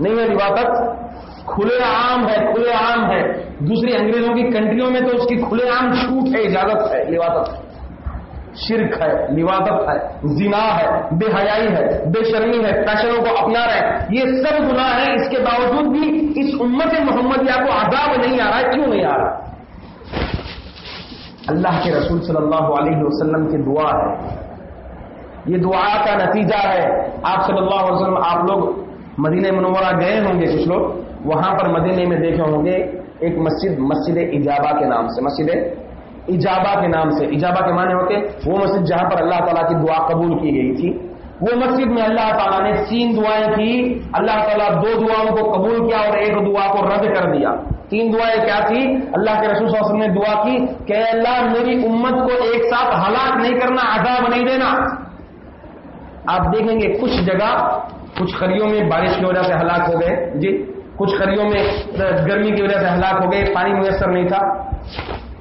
نہیں ہے لباقت۔ کھلے عام ہے، کھلے عام ہے۔ دوسری انگریزوں کی کنٹریوں میں تو اس کی کھلے عام چھوٹ ہے، اجازت ہے، لباقت۔ شرک ہے لبادت ہے۔ زنا ہے، بے حیائی ہے، بے شرمی ہے فیشنوں کو اپنا رہے ہیں۔ یہ سب گناہ ہیں۔ اس کے باوجود بھی اس امت محمدیہ کو عذاب نہیں آ رہا ہے۔ کیوں نہیں آ رہا؟ اللہ کے رسول صلی اللہ علیہ وسلم کی دعا ہے۔ یہ دعا کا نتیجہ ہے، آپ صلی اللہ علیہ وسلم، آپ لوگ مدینہ منورہ گئے ہوں گے کچھ لوگ، وہاں پر مدینہ میں دیکھے ہوں گے ایک مسجد مسجد اجابہ کے نام سے، مسجد اجابہ کے نام سے۔ اجابہ کے معنی ہوتے، وہ مسجد جہاں پر اللہ تعالیٰ کی دعا قبول کی گئی تھی۔ وہ مسجد میں اللہ تعالیٰ نے تین دعائیں کی، اللہ تعالیٰ دو دعاؤں کو قبول کیا اور ایک دعا کو رد کر دیا۔ تین دعائیں کیا تھی؟ اللہ کے رسول صلی اللہ علیہ وسلم نے دعا کی کہ اللہ، میری امت کو ایک ساتھ ہلاک نہیں کرنا، عذاب نہیں دینا۔ آپ دیکھیں گے کچھ جگہ کچھ خریوں میں بارش کی وجہ سے ہلاک ہو گئے۔ جی کچھ خریوں میں گرمی کی وجہ سے ہلاک ہو گئے، پانی میسر نہیں تھا۔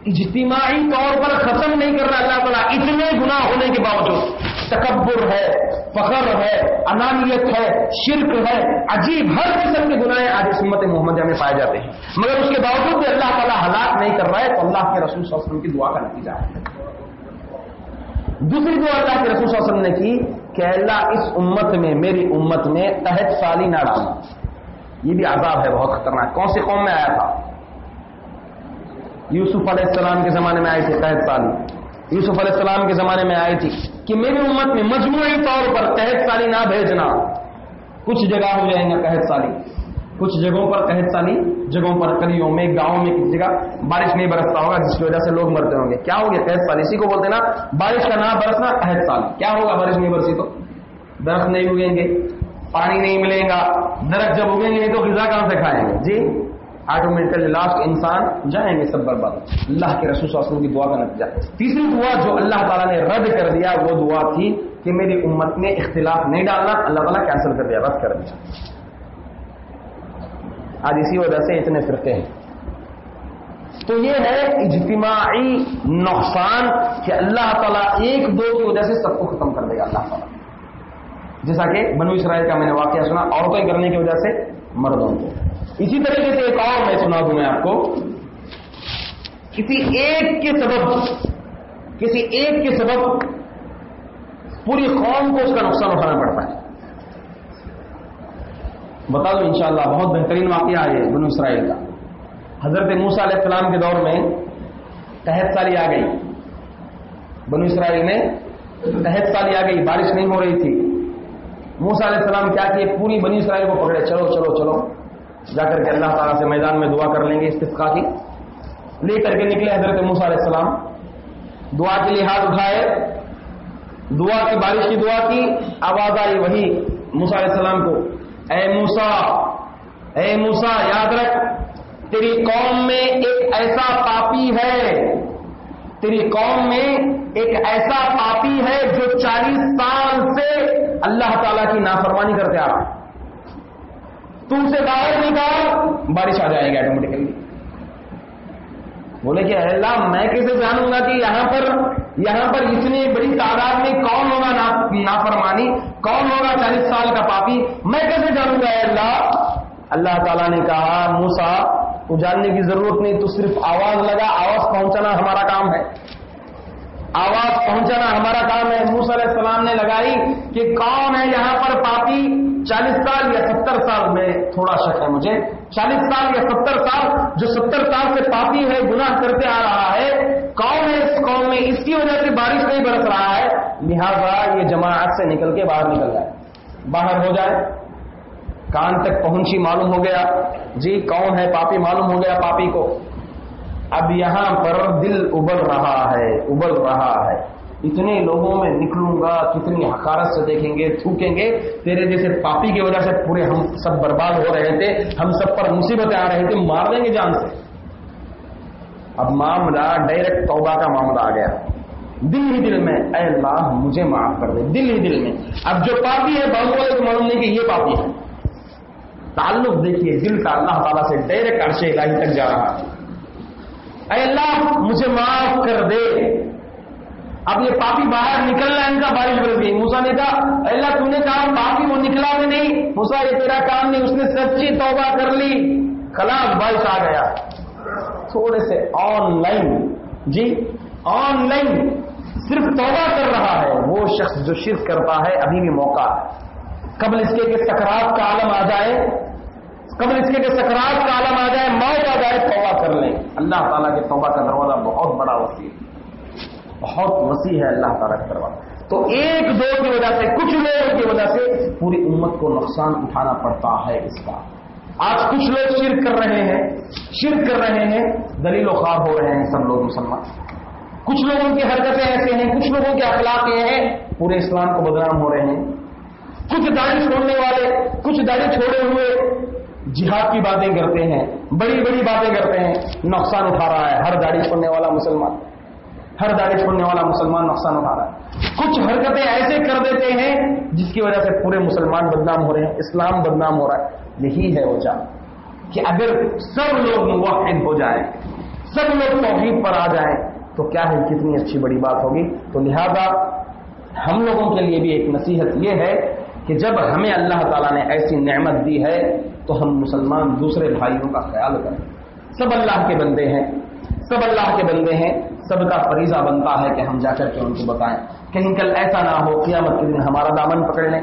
اجتماعی طور پر ختم نہیں کر رہا اللہ تعالیٰ، اتنے گنا ہونے کے باوجود۔ تکبر ہے، فخر ہے، انانیت ہے، شرک ہے، عجیب ہر قسم کے گناہ آج اس امت محمد میں پائے جاتے ہیں۔ مگر اس کے باوجود بھی اللہ تعالیٰ ہلاک نہیں کر رہا ہے تو اللہ کے رسول صلی اللہ علیہ وسلم کی دعا کا نتیجہ ہے۔ دوسری دعا اللہ کے رسول صلی اللہ علیہ وسلم نے کی کہ اللہ اس امت میں، میری امت میں تحت سالی نہ ڈالنا یہ بھی عذاب ہے، بہت خطرناک۔ کون سی قوم میں آیا تھا؟ یوسف علیہ السلام کے زمانے میں آئی تھی، قحط سالی۔ یوسف علیہ السلام کے زمانے میں آئی تھی کہ میری امت میں مجموعی طور پر قحط سالی نہ بھیجنا۔ کچھ جگہ ہو جائیں گا قحط سالی۔ کچھ جگہوں پر قحط سالی، جگہوں پر کلیوں میں، گاؤں میں، کسی جگہ بارش نہیں برستا ہوگا، جس کی وجہ سے لوگ مرتے ہوں گے۔ کیا ہو گیا قحط سالی؟ اسی کو بولتے نا، بارش کا نہ برسنا، قحط سالی۔ کیا ہوگا بارش نہیں برسی تو؟ درخت نہیں اگیں گے، پانی نہیں ملے گا۔ درخت جب اگیں گے تو غذا کہاں سے کھائیں گے؟ جی؟ آٹومیٹکلی لاسٹ انسان جائیں گے سب برباد۔ اللہ کے رسول صلی اللہ علیہ وسلم کی دعا کا نتیجہ۔ تیسری دعا جو اللہ تعالیٰ نے رد کر دیا، وہ دعا تھی کہ میری امت میں اختلاف نہیں ڈالنا اللہ تعالیٰ کینسل کر دیا، رد کر دیا۔ آج اسی وجہ سے اتنے فرقے ہیں۔ تو یہ ہے اجتماعی نقصان کہ اللہ تعالیٰ ایک دو کی وجہ سے سب کو ختم کر دے گا۔ اللہ تعالیٰ۔ جیسا کہ بنو اسرائیل کا میں نے واقعہ سنا، عورتیں کرنے کی وجہ سے مردوں کو۔ اسی طریقے سے ایک اور میں سنا دوں میں آپ کو۔ کسی ایک کے سبب، کسی ایک کے سبب پوری قوم کو اس کا نقصان اٹھانا پڑتا ہے۔ بتا دو انشاءاللہ، بہت بہترین واقعہ ہے بنو اسرائیل کا۔ حضرت موسا علیہ السلام کے دور میں تحت سالی آ گئی۔ بنو اسرائیل میں تحت سالی آ گئی، بارش نہیں ہو رہی تھی۔ موسا علیہ السلام کیا کیے؟ پوری بنی اسرائیل کو پکڑے۔ چلو چلو چلو۔ جا کر کے اللہ تعالیٰ سے میدان میں دعا کر لیں گے استفقا کی۔ لے کر کے نکلے حضرت موسا علیہ السلام۔ دعا کے لیے ہاتھ اٹھائے۔ دعا کی، بارش کی دعا کی۔ آواز آئی وہی موسا علیہ السلام کو۔ اے موسا اے موسا یاد رکھ، تیری قوم میں ایک ایسا پاپی ہے۔ تیری قوم میں ایک ایسا پاپی ہے جو چالیس سال سے اللہ تعالی کی نافرمانی کرتے آ رہا تم سے باہر نکال بارش آ جائے گی آٹومیٹیکلی بولے کہ اللہ، میں کیسے جانوں گا کہ یہاں پر یہاں پر اتنی بڑی تعداد میں کون ہوگا نافرمانی، کون ہوگا چالیس سال کا پاپی؟ میں کیسے جانوں گا اللہ؟ اللہ تعالیٰ نے کہا موسا تو جاننے کی ضرورت نہیں، تو صرف آواز لگا، آواز پہنچانا ہمارا کام ہے۔ آواز پہنچانا ہمارا کام ہے۔ موسیٰ علیہ السلام نے لگائی کہ کون ہے یہاں پر پاپی؟ چالیس سال یا ستر سال میں تھوڑا شک ہے مجھے۔ چالیس سال یا ستر سال جو ستر سال سے پاپی ہے، گناہ کرتے آ رہا ہے۔ کون ہے اس قوم میں؟ اس کی وجہ سے بارش نہیں برس رہا ہے۔ لہذا یہ جماعت سے نکل کے باہر نکل جائے۔ باہر ہو جائے۔ کان تک پہنچی معلوم ہو گیا۔ جی کون ہے پاپی؟ معلوم ہو گیا پاپی کو۔ اب یہاں پر دل ابل رہا ہے، ابل رہا ہے۔ اتنے لوگوں میں نکلوں گا، کتنی حکارت سے دیکھیں گے، تھوکیں گے۔ تیرے جیسے پاپی کی وجہ سے پورے ہم سب برباد ہو رہے تھے، ہم سب پر مصیبتیں آ رہے تھے مار دیں گے جان سے۔ اب معاملہ ڈائریکٹ توبہ کا معاملہ آ گیا۔ دل ہی دل میں، اے اللہ، مجھے معاف کر دے۔ دل ہی دل میں۔ اب جو پاپی ہے بہت والے کو معلوم نہیں کہ یہ پاپی ہے۔ تعلق دیکھیے، دل کا اللہ تعالیٰ سے ڈائریکٹ عرش الہی تک جا رہا ہے۔ اے اللہ، مجھے معاف کر دے۔ اب یہ پاپی باہر نکلنا ان کا بارش برس گئی۔ موسا نے کہا، اے اللہ تم نے کہا، پاپی وہ نکلا بھی نہیں۔ موسا یہ تیرا کام نہیں۔ اس نے سچی توبہ کر لی۔ خلاف بارش آ گیا۔ تھوڑے سے on line. G on line. صرف توبہ کر رہا ہے۔ وہ شخص جو شرک کرتا ہے، ابھی بھی موقع ہے۔ قبل اس کے کہ سکرات کا عالم آ جائے قبل اس کے کہ سکرات کا عالم آ جائے، موت آ جائے، توبہ کر لیں۔ اللہ تعالیٰ کے توبہ کا دروازہ بہت بڑا وسیع بہت وسیع ہے اللہ تعالیٰ کا دروازہ۔ تو ایک دو کی وجہ سے، کچھ لوگوں کی وجہ سے پوری امت کو نقصان اٹھانا پڑتا ہے اس کا۔ آج کچھ لوگ شرک کر رہے ہیں، شرک کر رہے ہیں، دلیل و خواب ہو رہے ہیں سب لوگ مسلمان۔ کچھ لوگوں کی حرکتیں ایسے ہیں، کچھ لوگوں کے اخلاق یہ ہیں، پورے اسلام کو بدنام ہو رہے ہیں۔ کچھ داڑھی چھوڑنے والے، کچھ داڑھی چھوڑے ہوئے جہاد کی باتیں کرتے ہیں، بڑی بڑی باتیں کرتے ہیں، نقصان اٹھا رہا ہے۔ ہر داڑھی چھوڑنے والا مسلمان، ہر داڑھی چھوڑنے والا مسلمان نقصان اٹھا رہا ہے۔ کچھ حرکتیں ایسے کر دیتے ہیں جس کی وجہ سے پورے مسلمان بدنام ہو رہے ہیں، اسلام بدنام ہو رہا ہے۔ یہی ہے وجہ کہ اگر سب لوگ موحد ہو جائیں، سب لوگ توحید پر آ جائیں، تو کیا ہے، کتنی اچھی بڑی بات ہوگی۔ تو لہذا ہم لوگوں کے لیے بھی ایک نصیحت یہ ہے کہ جب ہمیں اللہ تعالیٰ نے ایسی نعمت دی ہے تو ہم مسلمان دوسرے بھائیوں کا خیال کریں۔ سب اللہ کے بندے ہیں، سب اللہ کے بندے ہیں، سب کا فریضہ بنتا ہے کہ ہم جا کر کے ان کو بتائیں۔ کہیں کل ایسا نہ ہو، قیامت کے دن ہمارا دامن پکڑ لیں۔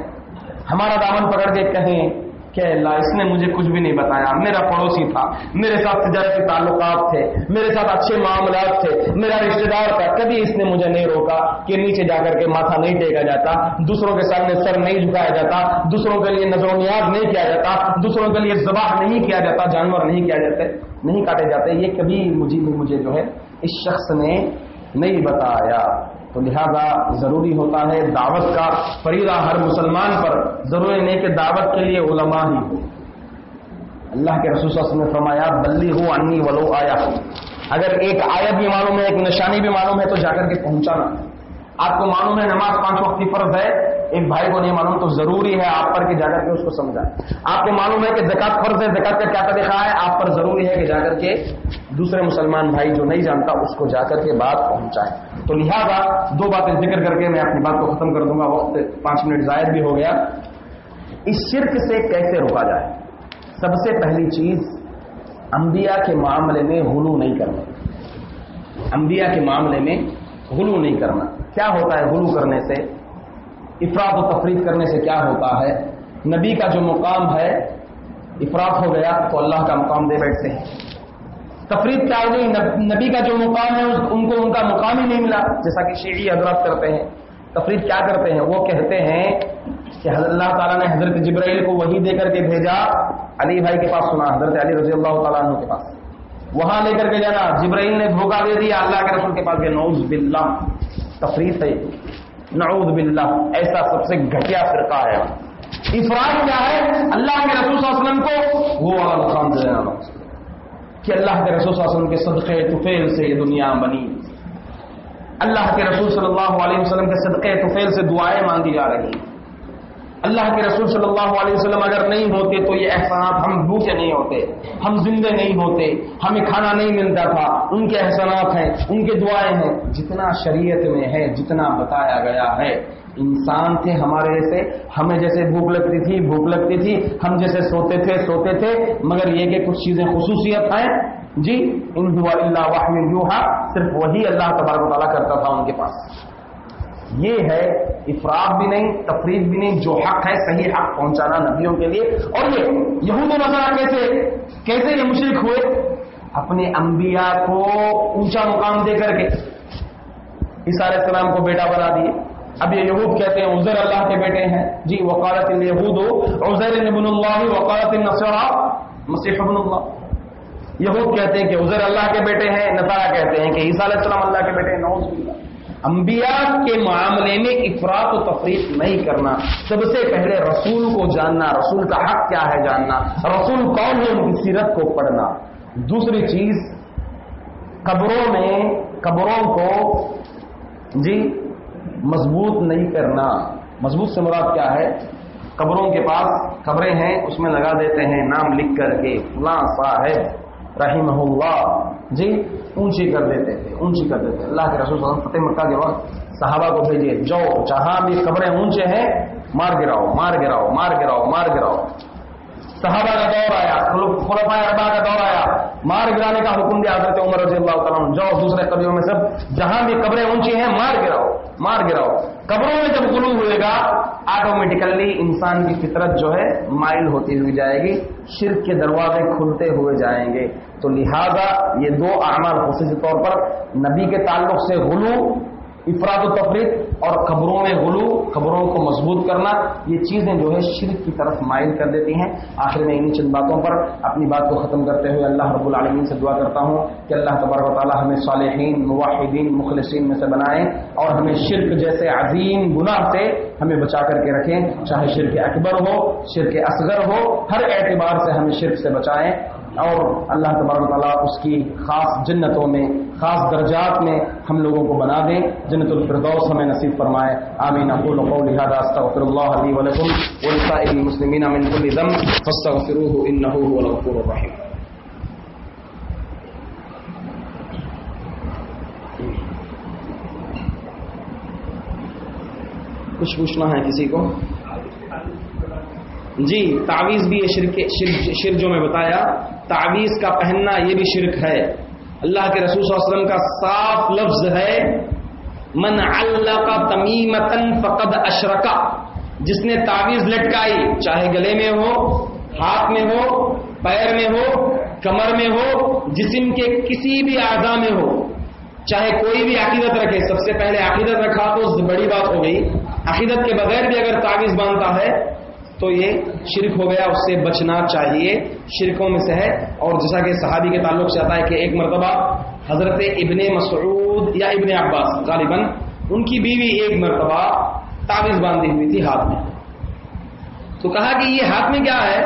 ہمارا دامن پکڑ کے کہیں کہ اللہ، اس نے مجھے کچھ بھی نہیں بتایا۔ میرا پڑوسی تھا، میرے ساتھ تجارتی تعلقات تھے، میرے ساتھ اچھے معاملات تھے، میرا رشتے دار تھا۔ کبھی اس نے مجھے نہیں روکا کہ نیچے جا کر کے ماتھا نہیں ٹیکا جاتا، دوسروں کے سامنے سر نہیں جھکایا جاتا، دوسروں کے لیے نظر و نیاز نہیں کیا جاتا، دوسروں کے لیے ذبح نہیں کیا جاتا، جانور نہیں کیا جاتے، نہیں کاٹے جاتے۔ یہ کبھی مجھے مجھے جو ہے، اس شخص نے نہیں بتایا۔ تو لہذا ضروری ہوتا ہے دعوت کا فریضہ ہر مسلمان پر ضروری نہیں کہ دعوت کے لیے علماء ہی ہو اللہ کے رسول صلی اللہ علیہ وسلم نے فرمایا، بلی ہو انی ولو آیا۔ ہو اگر ایک آیت بھی معلوم ہے، ایک نشانی بھی معلوم ہے، تو جا کر کے پہنچانا۔ آپ کو معلوم ہے نماز پانچ وقت کی فرض ہے، ایک بھائی کو نہیں معلوم، تو ضروری ہے آپ پر کہ جا کر کے اس کو سمجھائیں۔ آپ کو معلوم ہے کہ زکات فرض ہے زکات کا کیا طریقہ ہے، آپ پر ضروری ہے کہ جا کر کے دوسرے مسلمان بھائی جو نہیں جانتا، اس کو جا کر کے بات پہنچائیں۔ تو لہذا دو باتیں ذکر کر کے میں اپنی بات کو ختم کر دوں گا، وقت پانچ منٹ زائد بھی ہو گیا۔ اس شرک سے کیسے روکا جائے؟ سب سے پہلی چیز، انبیاء کے معاملے میں غلو نہیں کرنا۔ انبیاء کے معاملے میں غلو نہیں کرنا۔ کیا ہوتا ہے غلو کرنے سے؟ افراد و تفریح کرنے سے کیا ہوتا ہے؟ نبی کا جو مقام ہے، افراد ہو گیا تو اللہ کا مقام دے بیٹھتے ہیں۔ تفریح کیا ہو گئی نبی کا جو مقام ہے ان کو ان کا مقام ہی نہیں ملا۔ جیسا کہ شیعی حضرات کرتے ہیں۔ تفریح کیا کرتے ہیں؟ وہ کہتے ہیں کہ اللہ تعالیٰ نے حضرت جبرائیل کو وہی دے کر کے بھیجا، علی بھائی کے پاس سنا، حضرت علی رضی اللہ تعالیٰ عنہ کے پاس۔ وہاں لے کر کے جانا۔ جبرائیل نے دھوکہ دے دیا، اللہ کے رسول کے پاس گیا نوز باللہ۔ تفریح ہے۔ نعوذ باللہ۔ ایسا سب سے گھٹیا فرقہ ہے۔ افراد کیا ہے؟ اللہ کے رسول صلی اللہ علیہ وسلم کو۔ وہ والا مقام دے دینا کہ اللہ کے رسول صلی اللہ علیہ وسلم کے صدقے طفیل سے یہ دنیا بنی۔ اللہ کے رسول صلی اللہ علیہ وسلم کے صدقے طفیل سے دعائیں مانگی جا رہی۔ ہیں اللہ کے رسول صلی اللہ علیہ وسلم اگر نہیں ہوتے تو یہ احسانات ہم بھوکے نہیں ہوتے۔ ہم زندے نہیں ہوتے، ہمیں کھانا نہیں ملتا تھا۔ ان کے احسانات ہیں، ان کے دعائیں ہیں۔ جتنا شریعت میں ہے، جتنا بتایا گیا ہے۔ انسان تھے ہمارے جیسے، ہمیں جیسے بھوک لگتی تھی، بھوک لگتی تھی۔ ہم جیسے سوتے تھے سوتے تھے۔ مگر یہ کہ کچھ چیزیں خصوصیت ہیں۔ جی ان دعا اللہ واحد صرف وہی اللہ تبارک تعالیٰ کرتا تھا ان کے پاس۔ یہ ہے افراد بھی نہیں، تفریح بھی نہیں، جو حق ہے صحیح حق پہنچانا نبیوں کے لیے۔ اور یہ یہود نظر کیسے کیسے یہ مشرق ہوئے؟ اپنے انبیاء کو اونچا مقام دے کر کے۔ علیہ السلام کو بیٹا بنا دیے۔ اب یہ یہود کہتے ہیں عزر اللہ کے بیٹے ہیں۔ جی وکالت یہود عزیر ابن اللہ وکالت نصرا مسیح ابن اللہ۔ یہود کہتے ہیں کہ عزر اللہ کے بیٹے ہیں نتارا کہتے ہیں کہ عیسیٰ علیہ السلام اللہ کے بیٹے ہیں نوز باللہ۔ انبیاء کے معاملے میں افراد و تفریح نہیں کرنا۔ سب سے پہلے رسول کو جاننا، رسول کا حق کیا ہے جاننا، رسول کون ہے ان کی سیرت کو پڑھنا۔ دوسری چیز، قبروں میں، قبروں کو جی مضبوط نہیں کرنا۔ مضبوط سے مراد کیا ہے؟ قبروں کے پاس قبریں ہیں، اس میں لگا دیتے ہیں نام لکھ کر کے، فلاں صاحب رحمہ اللہ جی اونچی کر دیتے تھے، اونچی کر دیتے اللہ کے رسول صلی اللہ علیہ وسلم فتح مکہ کے وقت صحابہ کو بھیجیے جو جہاں بھی قبریں اونچے ہیں، مار گراؤ مار گراؤ مار گراؤ مار گراؤ۔ صحابہ کا دور آیا خلفا اربا کا دور آیا۔ مار گرانے کا حکم دیا حضرت عمر رضی اللہ تعالیٰ جو دوسرے قبیوں میں سب جہاں بھی قبریں اونچی ہیں، مار گراؤ مار گراؤ۔ قبروں میں جب غلو ہوئے گا آٹومیٹیکلی انسان کی فطرت جو ہے، مائل ہوتی ہوئی جائے گی، شرک کے دروازے کھلتے ہوئے جائیں گے۔ تو لہذا یہ دو اعمال خصوصی طور پر نبی کے تعلق سے غلو افراد و تفریح اور خبروں میں غلو خبروں کو مضبوط کرنا، یہ چیزیں جو ہے شرک کی طرف مائل کر دیتی ہیں۔ آخر میں انہیں چند باتوں پر اپنی بات کو ختم کرتے ہوئے اللہ رب العالمین سے دعا کرتا ہوں کہ اللہ تبارک و تعالیٰ ہمیں صالحین مواحدین مخلصین میں سے بنائیں اور ہمیں شرک جیسے عظیم گناہ سے ہمیں بچا کر کے رکھیں۔ چاہے شرک اکبر ہو، شرک اصغر ہو، ہر اعتبار سے ہمیں شرک سے بچائیں۔ اور اللہ تبارک تعالیٰ اس کی خاص جنتوں میں، خاص درجات میں ہم لوگوں کو بنا دیں جنت الفردوس ہمیں نصیب فرمائے۔ آمین۔ اقول قول هذا استغفر الله لي ولكم ولسائر المسلمين من كل ذنب فاستغفروه انه هو الغفور الرحيم کچھ پوچھنا ہے کسی کو؟ جی تعویذ بھی یہ شرک شر جو میں بتایا تعویذ کا پہننا یہ بھی شرک ہے۔ اللہ کے رسول صلی اللہ علیہ وسلم کا صاف لفظ ہے، من اللہ کا تمیمتن فقد اشرکا جس نے تعویذ لٹکائی، چاہے گلے میں ہو، ہاتھ میں ہو، پیر میں ہو، کمر میں ہو، جسم کے کسی بھی اعضا میں ہو، چاہے کوئی بھی عقیدت رکھے، سب سے پہلے عقیدت رکھا تو بڑی بات ہو گئی۔ عقیدت کے بغیر بھی اگر تعویذ باندھتا ہے تو یہ شرک ہو گیا، اس سے بچنا چاہیے۔ شرکوں میں سے ہے۔ اور جیسا کہ صحابی کے تعلق سے آتا ہے کہ ایک مرتبہ حضرت ابن مسعود یا ابن عباس غالباً ان کی بیوی ایک مرتبہ تعویذ باندھی ہوئی تھی ہاتھ میں۔ تو کہا کہ یہ ہاتھ میں کیا ہے؟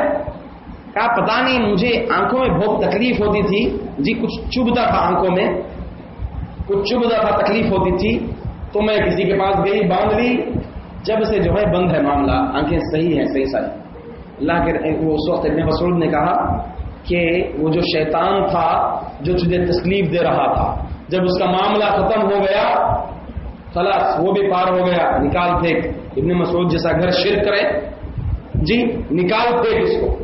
کہا پتا نہیں، مجھے آنکھوں میں بہت تکلیف ہوتی تھی۔ جی کچھ چبھتا تھا آنکھوں میں۔ کچھ چبھتا تھا، تکلیف ہوتی تھی۔ تو میں کسی کے پاس گئی، باندھ لی۔ جب سے جو ہے بند ہے معاملہ، آنکھیں صحیح ہیں، صحیح صحیح اللہ کے وہ اس وقت ابن مسعود نے کہا کہ وہ جو شیطان تھا، جو تجھے تکلیف دے رہا تھا، جب اس کا معاملہ ختم ہو گیا، خلاص، وہ بھی پار ہو گیا، نکال پھینک۔ ابن مسعود جیسا گھر شرک کرے جی نکال پھینک اس کو۔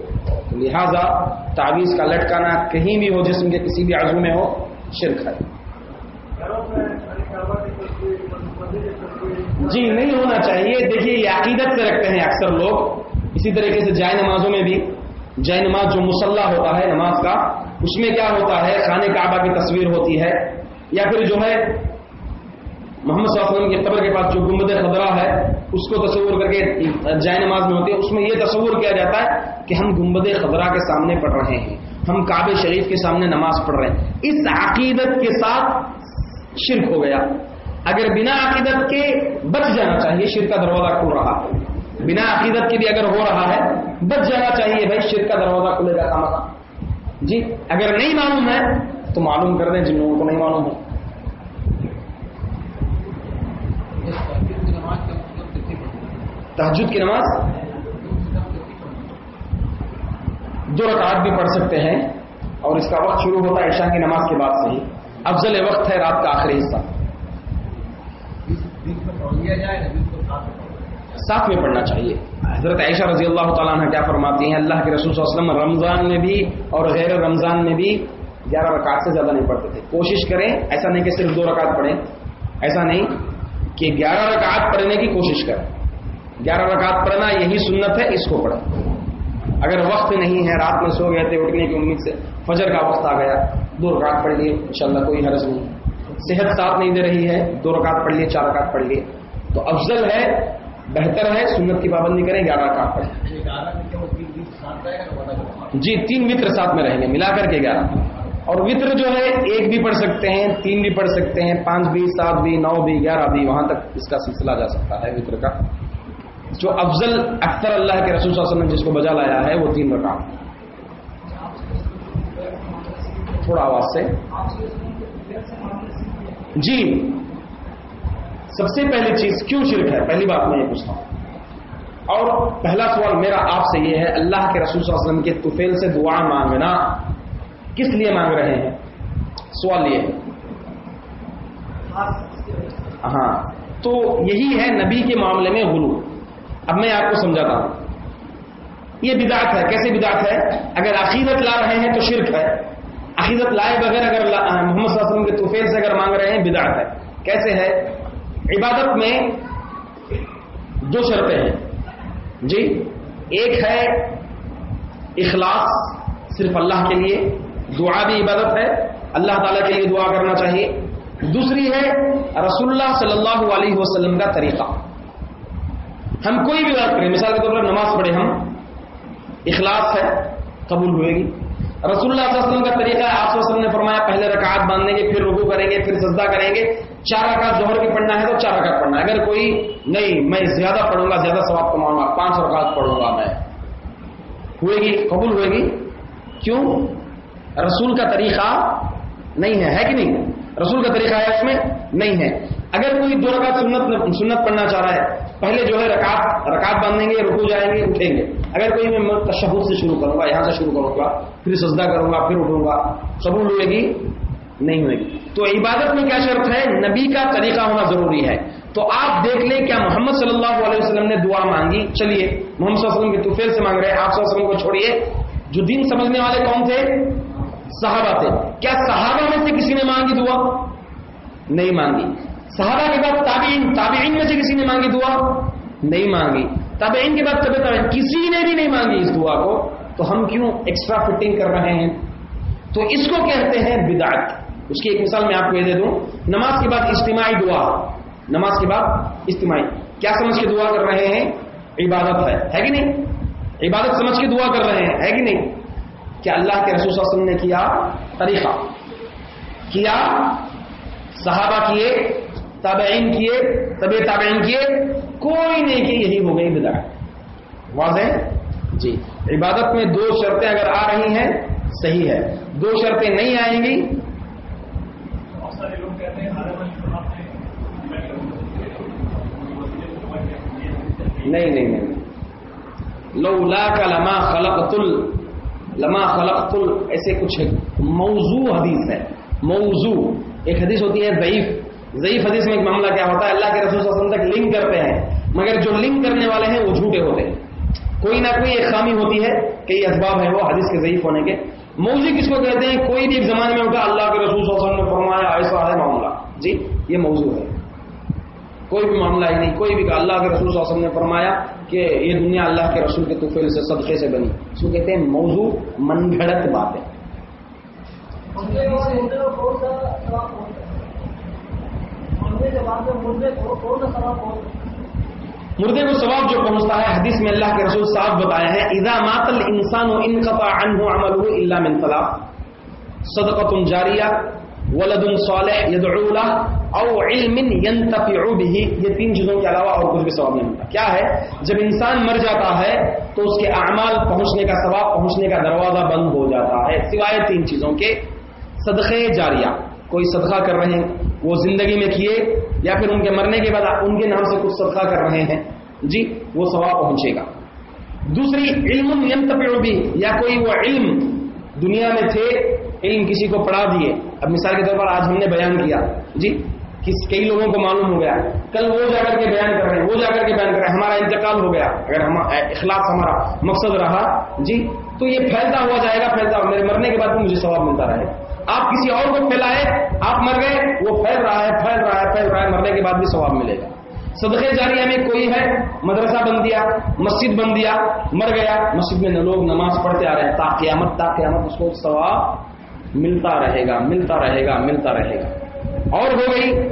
لہذا تعویذ کا لٹکانا کہیں بھی ہو، جسم کے کسی بھی عزو میں ہو، شرک ہے۔ جی نہیں ہونا چاہیے۔ دیکھیے، یہ عقیدت سے رکھتے ہیں اکثر لوگ۔ اسی طریقے سے جائے نمازوں میں بھی۔ جائے نماز جو مسلح ہوتا ہے نماز کا، اس میں کیا ہوتا ہے؟ خانہ کعبہ کی تصویر ہوتی ہے۔ یا پھر جو ہے، محمد صلی اللہ علیہ وسلم کی قبر کے پاس جو گمبد خدرہ ہے، اس کو تصور کر کے جائے نماز میں ہوتی ہے۔ اس میں یہ تصور کیا جاتا ہے کہ ہم گمبد خدرہ کے سامنے پڑھ رہے ہیں۔ ہم کعب شریف کے سامنے نماز پڑھ رہے ہیں۔ اس عقیدت کے ساتھ شرک ہو گیا۔ اگر بنا عقیدت کے بچ جانا چاہیے، شرک کا دروازہ کھل رہا ہے۔ بنا عقیدت کے بھی اگر ہو رہا ہے، بچ جانا چاہیے بھائی، شرک کا دروازہ کھلے گا کام جی اگر نہیں معلوم ہے، تو معلوم کر دیں جن لوگوں کو نہیں معلوم ہے تحجد کی نماز؟ دو رکعت بھی پڑھ سکتے ہیں اور اس کا وقت شروع ہوتا ہے عشاء کی نماز کے بعد سے ہی۔ افضل وقت ہے رات کا آخری حصہ۔ ساتھ میں پڑھنا چاہیے۔ حضرت عائشہ رضی اللہ تعالیٰ عنہ کیا فرماتی ہیں؟ اللہ کے رسول صلی اللہ علیہ وسلم رمضان میں بھی اور غیر رمضان میں بھی گیارہ رکعت سے زیادہ نہیں پڑھتے تھے۔ کوشش کریں، ایسا نہیں کہ صرف دو رکعت پڑھیں۔ ایسا نہیں کہ گیارہ رکعت پڑھنے کی کوشش کریں۔ گیارہ رکعت پڑھنا یہی سنت ہے، اس کو پڑھیں۔ اگر وقت نہیں ہے، رات میں سو گئے تھے اٹھنے کی امید سے، فجر کا وقت آ گیا، دو رکعت پڑھ لیے، انشاءاللہ کوئی حرض نہیں۔ صحت ساتھ نہیں دے رہی ہے، دو رکعت پڑھ لیے، چار رکعت پڑھ لیے۔ تو افضل ہے، بہتر ہے، سنت کی پابندی کریں، گیارہ رکعت پڑھیں۔ جی تین متر ساتھ میں رہیں گے، ملا کر کے گیارہ۔ اور وطر جو ہے، ایک بھی پڑھ سکتے ہیں، تین بھی پڑھ سکتے ہیں، پانچ بھی، سات بھی، نو بھی، گیارہ بھی، وہاں تک اس کا سلسلہ جا سکتا ہے وطر کا۔ جو افضل اختر اللہ کے رسول صلی اللہ علیہ وسلم نے جس کو بجا لایا ہے، وہ تین رکعت۔ تھوڑا آواز سے۔ جی سب سے پہلی چیز کیوں شرک ہے؟ پہلی بات میں یہ پوچھتا ہوں۔ اور پہلا سوال میرا آپ سے یہ ہے، اللہ کے رسول صلی اللہ علیہ وسلم کے توفیل سے دعا مانگنا کس لیے مانگ رہے ہیں؟ سوال یہ ہاں تو یہی ہے نبی کے معاملے میں غلو۔ اب میں آپ کو سمجھاتا ہوں۔ یہ بدعت ہے۔ کیسے بدعت ہے؟ اگر عقیدت لا رہے ہیں تو شرک ہے۔ عقیدت لائے بغیر اگر محمد صلی اللہ علیہ وسلم کے توفیل سے اگر مانگ رہے ہیں، بدعت ہے۔ کیسے ہے؟ عبادت میں دو شرطیں ہیں۔ جی ایک ہے اخلاص صرف اللہ کے لیے، دعا بھی عبادت ہے، اللہ تعالیٰ کے لیے دعا کرنا چاہیے۔ دوسری ہے رسول اللہ صلی اللہ علیہ وسلم کا طریقہ۔ ہم کوئی بھی بات کریں، مثال کے طور پر نماز پڑھے ہم، اخلاص ہے، قبول ہوئے گی۔ رسول اللہ صلی اللہ علیہ وسلم کا طریقہ ہے، آپ وسلم نے فرمایا، پہلے رکعت باندھیں گے، پھر رکو کریں گے، پھر سجدہ کریں گے۔ چار رکعت جوہر کی پڑھنا ہے تو چار رکعت پڑھنا ہے۔ اگر کوئی نہیں، میں زیادہ پڑھوں گا، زیادہ ثواب کماؤں گا، پانچ رکعت پڑھوں گا میں۔ ہوئے گی؟ قبول ہوئے گی؟ کیوں؟ رسول کا طریقہ نہیں ہے ہے کہ نہیں؟ رسول کا طریقہ ہے اس میں نہیں ہے۔ اگر کوئی دو رکعت سنت سنت پڑھنا چاہ رہا ہے، پہلے جو ہے رکعت رکعت باندھیں گے رکو جائیں گے، اٹھیں گے۔ اگر کوئی میں تشہد سے شروع کروں گا، یہاں سے شروع کروں گا، پھر سجدہ کروں گا، پھر اٹھوں گا قبول ہوئے گی، نہیں ہوئے گی۔ تو عبادت میں کیا شرط ہے؟ نبی کا طریقہ ہونا ضروری ہے۔ تو آپ دیکھ لیں کیا محمد صلی اللہ علیہ وسلم نے دعا مانگی۔ چلیے، محمد صلی اللہ علیہ وسلم کے توفیل سے مانگ رہے ہیں۔ آپ صلی اللہ علیہ وسلم کو چھوڑیے۔ جو دین سمجھنے والے کون تھے؟ صحابہ تھے۔ کیا صحابہ میں سے کسی نے مانگی دعا؟ نہیں مانگی۔ صحابہ کے بعد تابعین تابعین میں سے کسی نے مانگی دعا؟ نہیں مانگی۔ تابعین کے بعد طبیعت تابعین کسی نے بھی نہیں مانگی اس دعا کو۔ تو ہم کیوں ایکسٹرا فٹنگ کر رہے ہیں؟ تو اس کو کہتے ہیں بدعت۔ اس کی ایک مثال میں آپ کو یہ دے دوں۔ نماز کے بعد اجتماعی دعا۔ نماز کے بعد اجتماعی۔ کیا سمجھ کے دعا کر رہے ہیں؟ عبادت ہے۔ ہے کہ نہیں؟ عبادت سمجھ کے دعا کر رہے ہیں۔ ہے کہ نہیں؟ کیا اللہ کے رسول صلی اللہ علیہ وسلم نے کیا طریقہ؟ کیا صحابہ کیے تابعین کیے طب تابعین کیے کوئی نہیں کی یہی ہو گئی بدا واضح جی۔ عبادت میں دو شرطیں اگر آ رہی ہیں صحیح ہے۔ دو شرطیں نہیں آئیں گی۔ نہیں نہیں نہیں۔ لو لا کا لما خلق تل لما خلق تل ایسے کچھ موضوع حدیث ہے۔ موضوع۔ ایک حدیث ہوتی ہے ضعیف۔ ضعیف حدیث میں ایک معاملہ کیا ہوتا ہے؟ اللہ کے رسول صلی اللہ علیہ وسلم تک لنک کرتے ہیں، مگر جو لنک کرنے والے ہیں، وہ جھوٹے ہوتے ہیں۔ کوئی نہ کوئی ایک خامی ہوتی ہے کئی اسباب ہیں، وہ حدیث کے ضعیف ہونے کے۔ موضوع کس کو کہتے ہیں؟ کوئی بھی ایک زمانے میں ہوتا اللہ کے رسول صلی اللہ علیہ وسلم نے فرمایا، ایسا ہے معاملہ۔ جی یہ موضوع ہے۔ کوئی بھی معاملہ ہی نہیں، کوئی بھی کہ اللہ کے رسول صلی اللہ علیہ وسلم نے فرمایا کہ یہ دنیا اللہ کے رسول کے توفیل سے، صدقے سے بنی۔ اس کو کہتے ہیں موضوع من گھڑت باتیں مردے کو ثواب جو پہنچتا ہے، حدیث میں اللہ کے رسول صاحب بتایا ہے، اذا مات الانسان ان قطع عنه عمله الا من ثلاث صدقۃ جاریہ، ولد صالح يدعو له، او علم ينتفع به. یہ تین چیزوں کے علاوہ اور کچھ بھی ثواب نہیں ملتا۔ کیا ہے؟ جب انسان مر جاتا ہے، تو اس کے اعمال پہنچنے کا ثواب، پہنچنے کا دروازہ بند ہو جاتا ہے۔ سوائے تین چیزوں کے، صدقے جاریہ۔ کوئی صدقہ کر رہے ہیں وہ زندگی میں کیے یا پھر ان کے مرنے کے بعد ان کے نام سے کچھ صدقہ کر رہے ہیں۔ جی وہ ثواب پہنچے گا۔ دوسری، علم بھی یا کوئی وہ علم دنیا میں تھے، علم کسی کو پڑھا دیے۔ اب مثال کے طور پر آج ہم نے بیان کیا۔ جی کس، کئی لوگوں کو معلوم ہو گیا۔ کل وہ جا کر کے بیان کر رہے ہیں، وہ جا کر کے بیان کر رہے ہیں۔ ہمارا انتقال ہو گیا۔ اگر ہم اخلاق ہمارا مقصد رہا۔ جی تو یہ پھیلتا ہوا جائے گا، پھیلتا ہوا۔ میرے مرنے کے بعد بھی مجھے ثواب ملتا رہے آپ کسی اور کو پھیلائے، آپ مر گئے، وہ پھیل رہا ہے، پھیل رہا ہے، پھیل رہا ہے، مرنے کے بعد بھی ثواب ملے گا۔ صدقے جاریہ میں کوئی ہے؟ مدرسہ بن دیا، مسجد بن دیا، مر گیا، مسجد میں لوگ نماز پڑھتے آ رہے ہیں، تا قیامت تا قیامت اس کو ثواب ملتا رہے گا، ملتا رہے گا، ملتا رہے گا۔ اور ہو گئی۔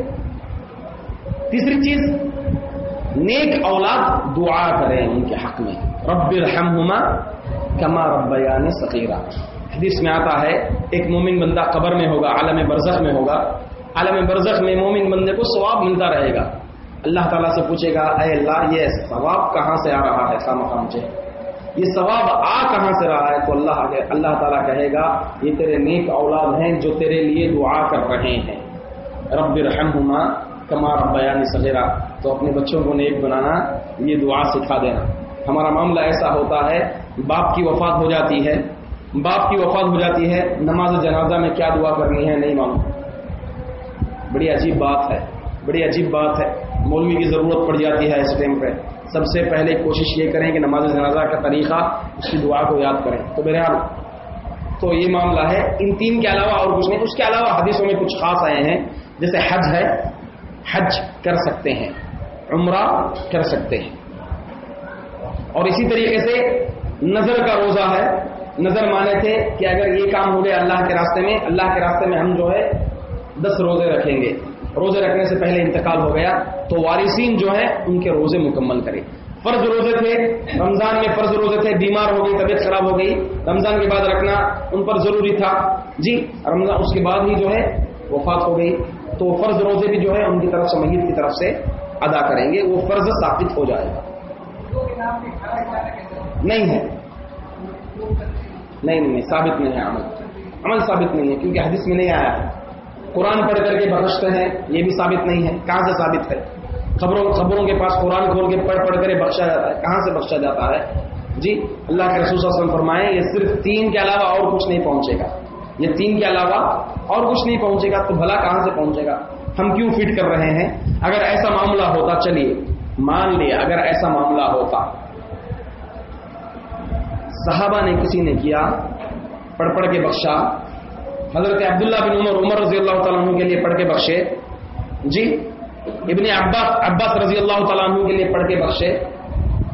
تیسری چیز، نیک اولاد دعا کریں ان کے حق میں۔ رب الرحمہما کما ربیانی صغیرہ حدیث میں آتا ہے، ایک مومن بندہ قبر میں ہوگا، عالم برزخ میں ہوگا۔ عالم برزخ میں مومن بندے کو ثواب ملتا رہے گا۔ اللہ تعالیٰ سے پوچھے گا، اے اللہ، یہ ثواب کہاں سے آ رہا ہے؟ خام خام مجھے یہ ثواب آ کہاں سے رہا ہے؟ تو اللہ اللہ تعالیٰ کہے گا، یہ تیرے نیک اولاد ہیں جو تیرے لیے دعا کر رہے ہیں۔ رب رحمہما کما ربیانی سغیرہ تو اپنے بچوں کو نیک بنانا، یہ دعا سکھا دینا۔ ہمارا معاملہ ایسا ہوتا ہے، باپ کی وفات ہو جاتی ہے باپ کی وفات ہو جاتی ہے، نماز جنازہ میں کیا دعا کرنی ہے نہیں معلوم۔ بڑی عجیب بات ہے، بڑی عجیب بات ہے۔ مولوی کی ضرورت پڑ جاتی ہے اس ٹائم پہ۔ سب سے پہلے کوشش یہ کریں کہ نماز جنازہ کا طریقہ، اس کی دعا کو یاد کریں۔ تو بہرحال تو یہ معاملہ ہے۔ ان تین کے علاوہ اور کچھ نہیں، اس کے علاوہ حدیثوں میں کچھ خاص آئے ہیں۔ جیسے حج ہے، حج کر سکتے ہیں، عمرہ کر سکتے ہیں۔ اور اسی طریقے سے نظر کا روزہ ہے۔ نظر مانے تھے کہ اگر یہ کام ہو گیا اللہ کے راستے میں، اللہ کے راستے میں ہم جو ہے دس روزے رکھیں گے۔ روزے رکھنے سے پہلے انتقال ہو گیا تو وارثین جو ہے ان کے روزے مکمل کرے فرض روزے تھے، رمضان میں فرض روزے تھے، بیمار ہو گئی، طبیعت خراب ہو گئی۔ رمضان کے بعد رکھنا ان پر ضروری تھا۔ جی رمضان اس کے بعد ہی جو ہے وفات ہو گئی۔ تو فرض روزے بھی جو ہے ان کی طرف سے، میت کی طرف سے ادا کریں گے۔ وہ فرض ثابت ہو جائے گا۔ نہیں ہے۔ نہیں نہیں ثابت نہیں ہے عمل۔ عمل ثابت نہیں ہے، کیونکہ حدیث میں نہیں آیا۔ ہے قرآن پڑھ کر کے بخشتے ہیں یہ بھی ثابت نہیں ہے۔ کہاں سے ثابت ہے؟ خبروں خبروں کے پاس قرآن کھول کے پڑھ پڑھ کر بخشا جاتا ہے۔ کہاں سے بخشا جاتا ہے؟ جی اللہ کے رسول صلی اللہ علیہ وسلم فرمائے، یہ صرف تین کے علاوہ اور کچھ نہیں پہنچے گا۔ یہ تین کے علاوہ اور کچھ نہیں پہنچے گا، تو بھلا کہاں سے پہنچے گا؟ ہم کیوں فٹ کر رہے ہیں؟ اگر ایسا معاملہ ہوتا، چلیے، مان لیے اگر ایسا معاملہ ہوتا صحابہ نے کسی نے کیا، پڑھ پڑھ کے بخشا۔ حضرت عبداللہ بن عمر عمر رضی اللہ تعالیٰ عنہ کے لیے پڑھ کے بخشے۔ جی ابن عباس عباس رضی اللہ تعالیٰ عنہ کے لیے پڑھ کے بخشے۔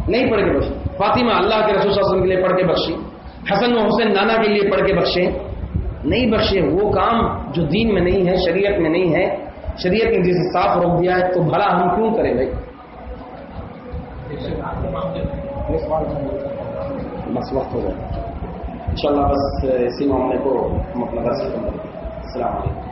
نہیں پڑھ کے بخشے۔ فاطمہ اللہ کے رسول صلی اللہ علیہ وسلم کے لیے پڑھ کے بخشی حسن و حسین نانا کے لیے پڑھ کے بخشے۔ نہیں بخشے، وہ کام جو دین میں نہیں ہے، شریعت میں نہیں ہے، شریعت نے جسے صاف روک دیا ہے، تو بھلا ہم کیوں کریں بھائی؟ بس وقت ہو جائے ان شاء اللہ بس اسی معاملے کو ہم اپنا درس کریں السلام علیکم۔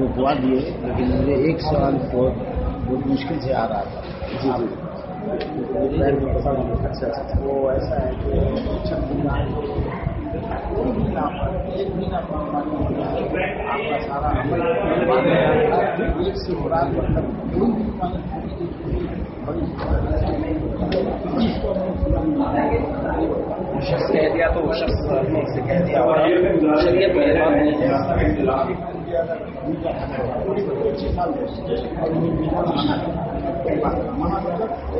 رکوا دیے لیکن مجھے ایک سوال بہت بہت مشکل سے آ رہا تھا۔ جی جی۔ اچھا اچھا وہ ایسا ہے کہ ایک شخص کہہ دیا تو شخص نے اسے کہہ دیا شریعت میں نہیں ہے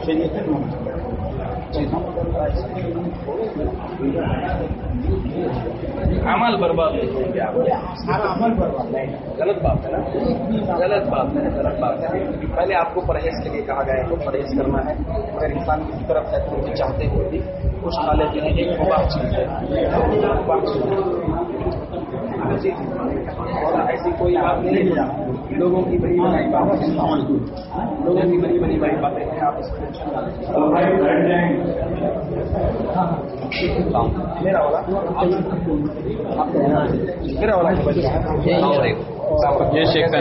شریعت عمل برباد غلط بات ہے نا؟ غلط بات ہے، غلط بات ہے۔ پہلے آپ کو پرہیز کے لیے کہا گیا ہے تو پرہیز کرنا ہے۔ اگر انسان کی طرف ہے تو چاہتے ہوئے بھی کچھ کھا لیتے ہیں، ایک مباح چیز ہے۔ مباح چیز ہے۔ ایسی کوئی بات نہیں لوگوں کی بڑی بڑی باتیں لوگوں کی بڑی بڑی بڑی باتیں ہیں آپ اس کو میرا والا میرا والا یہ شیخ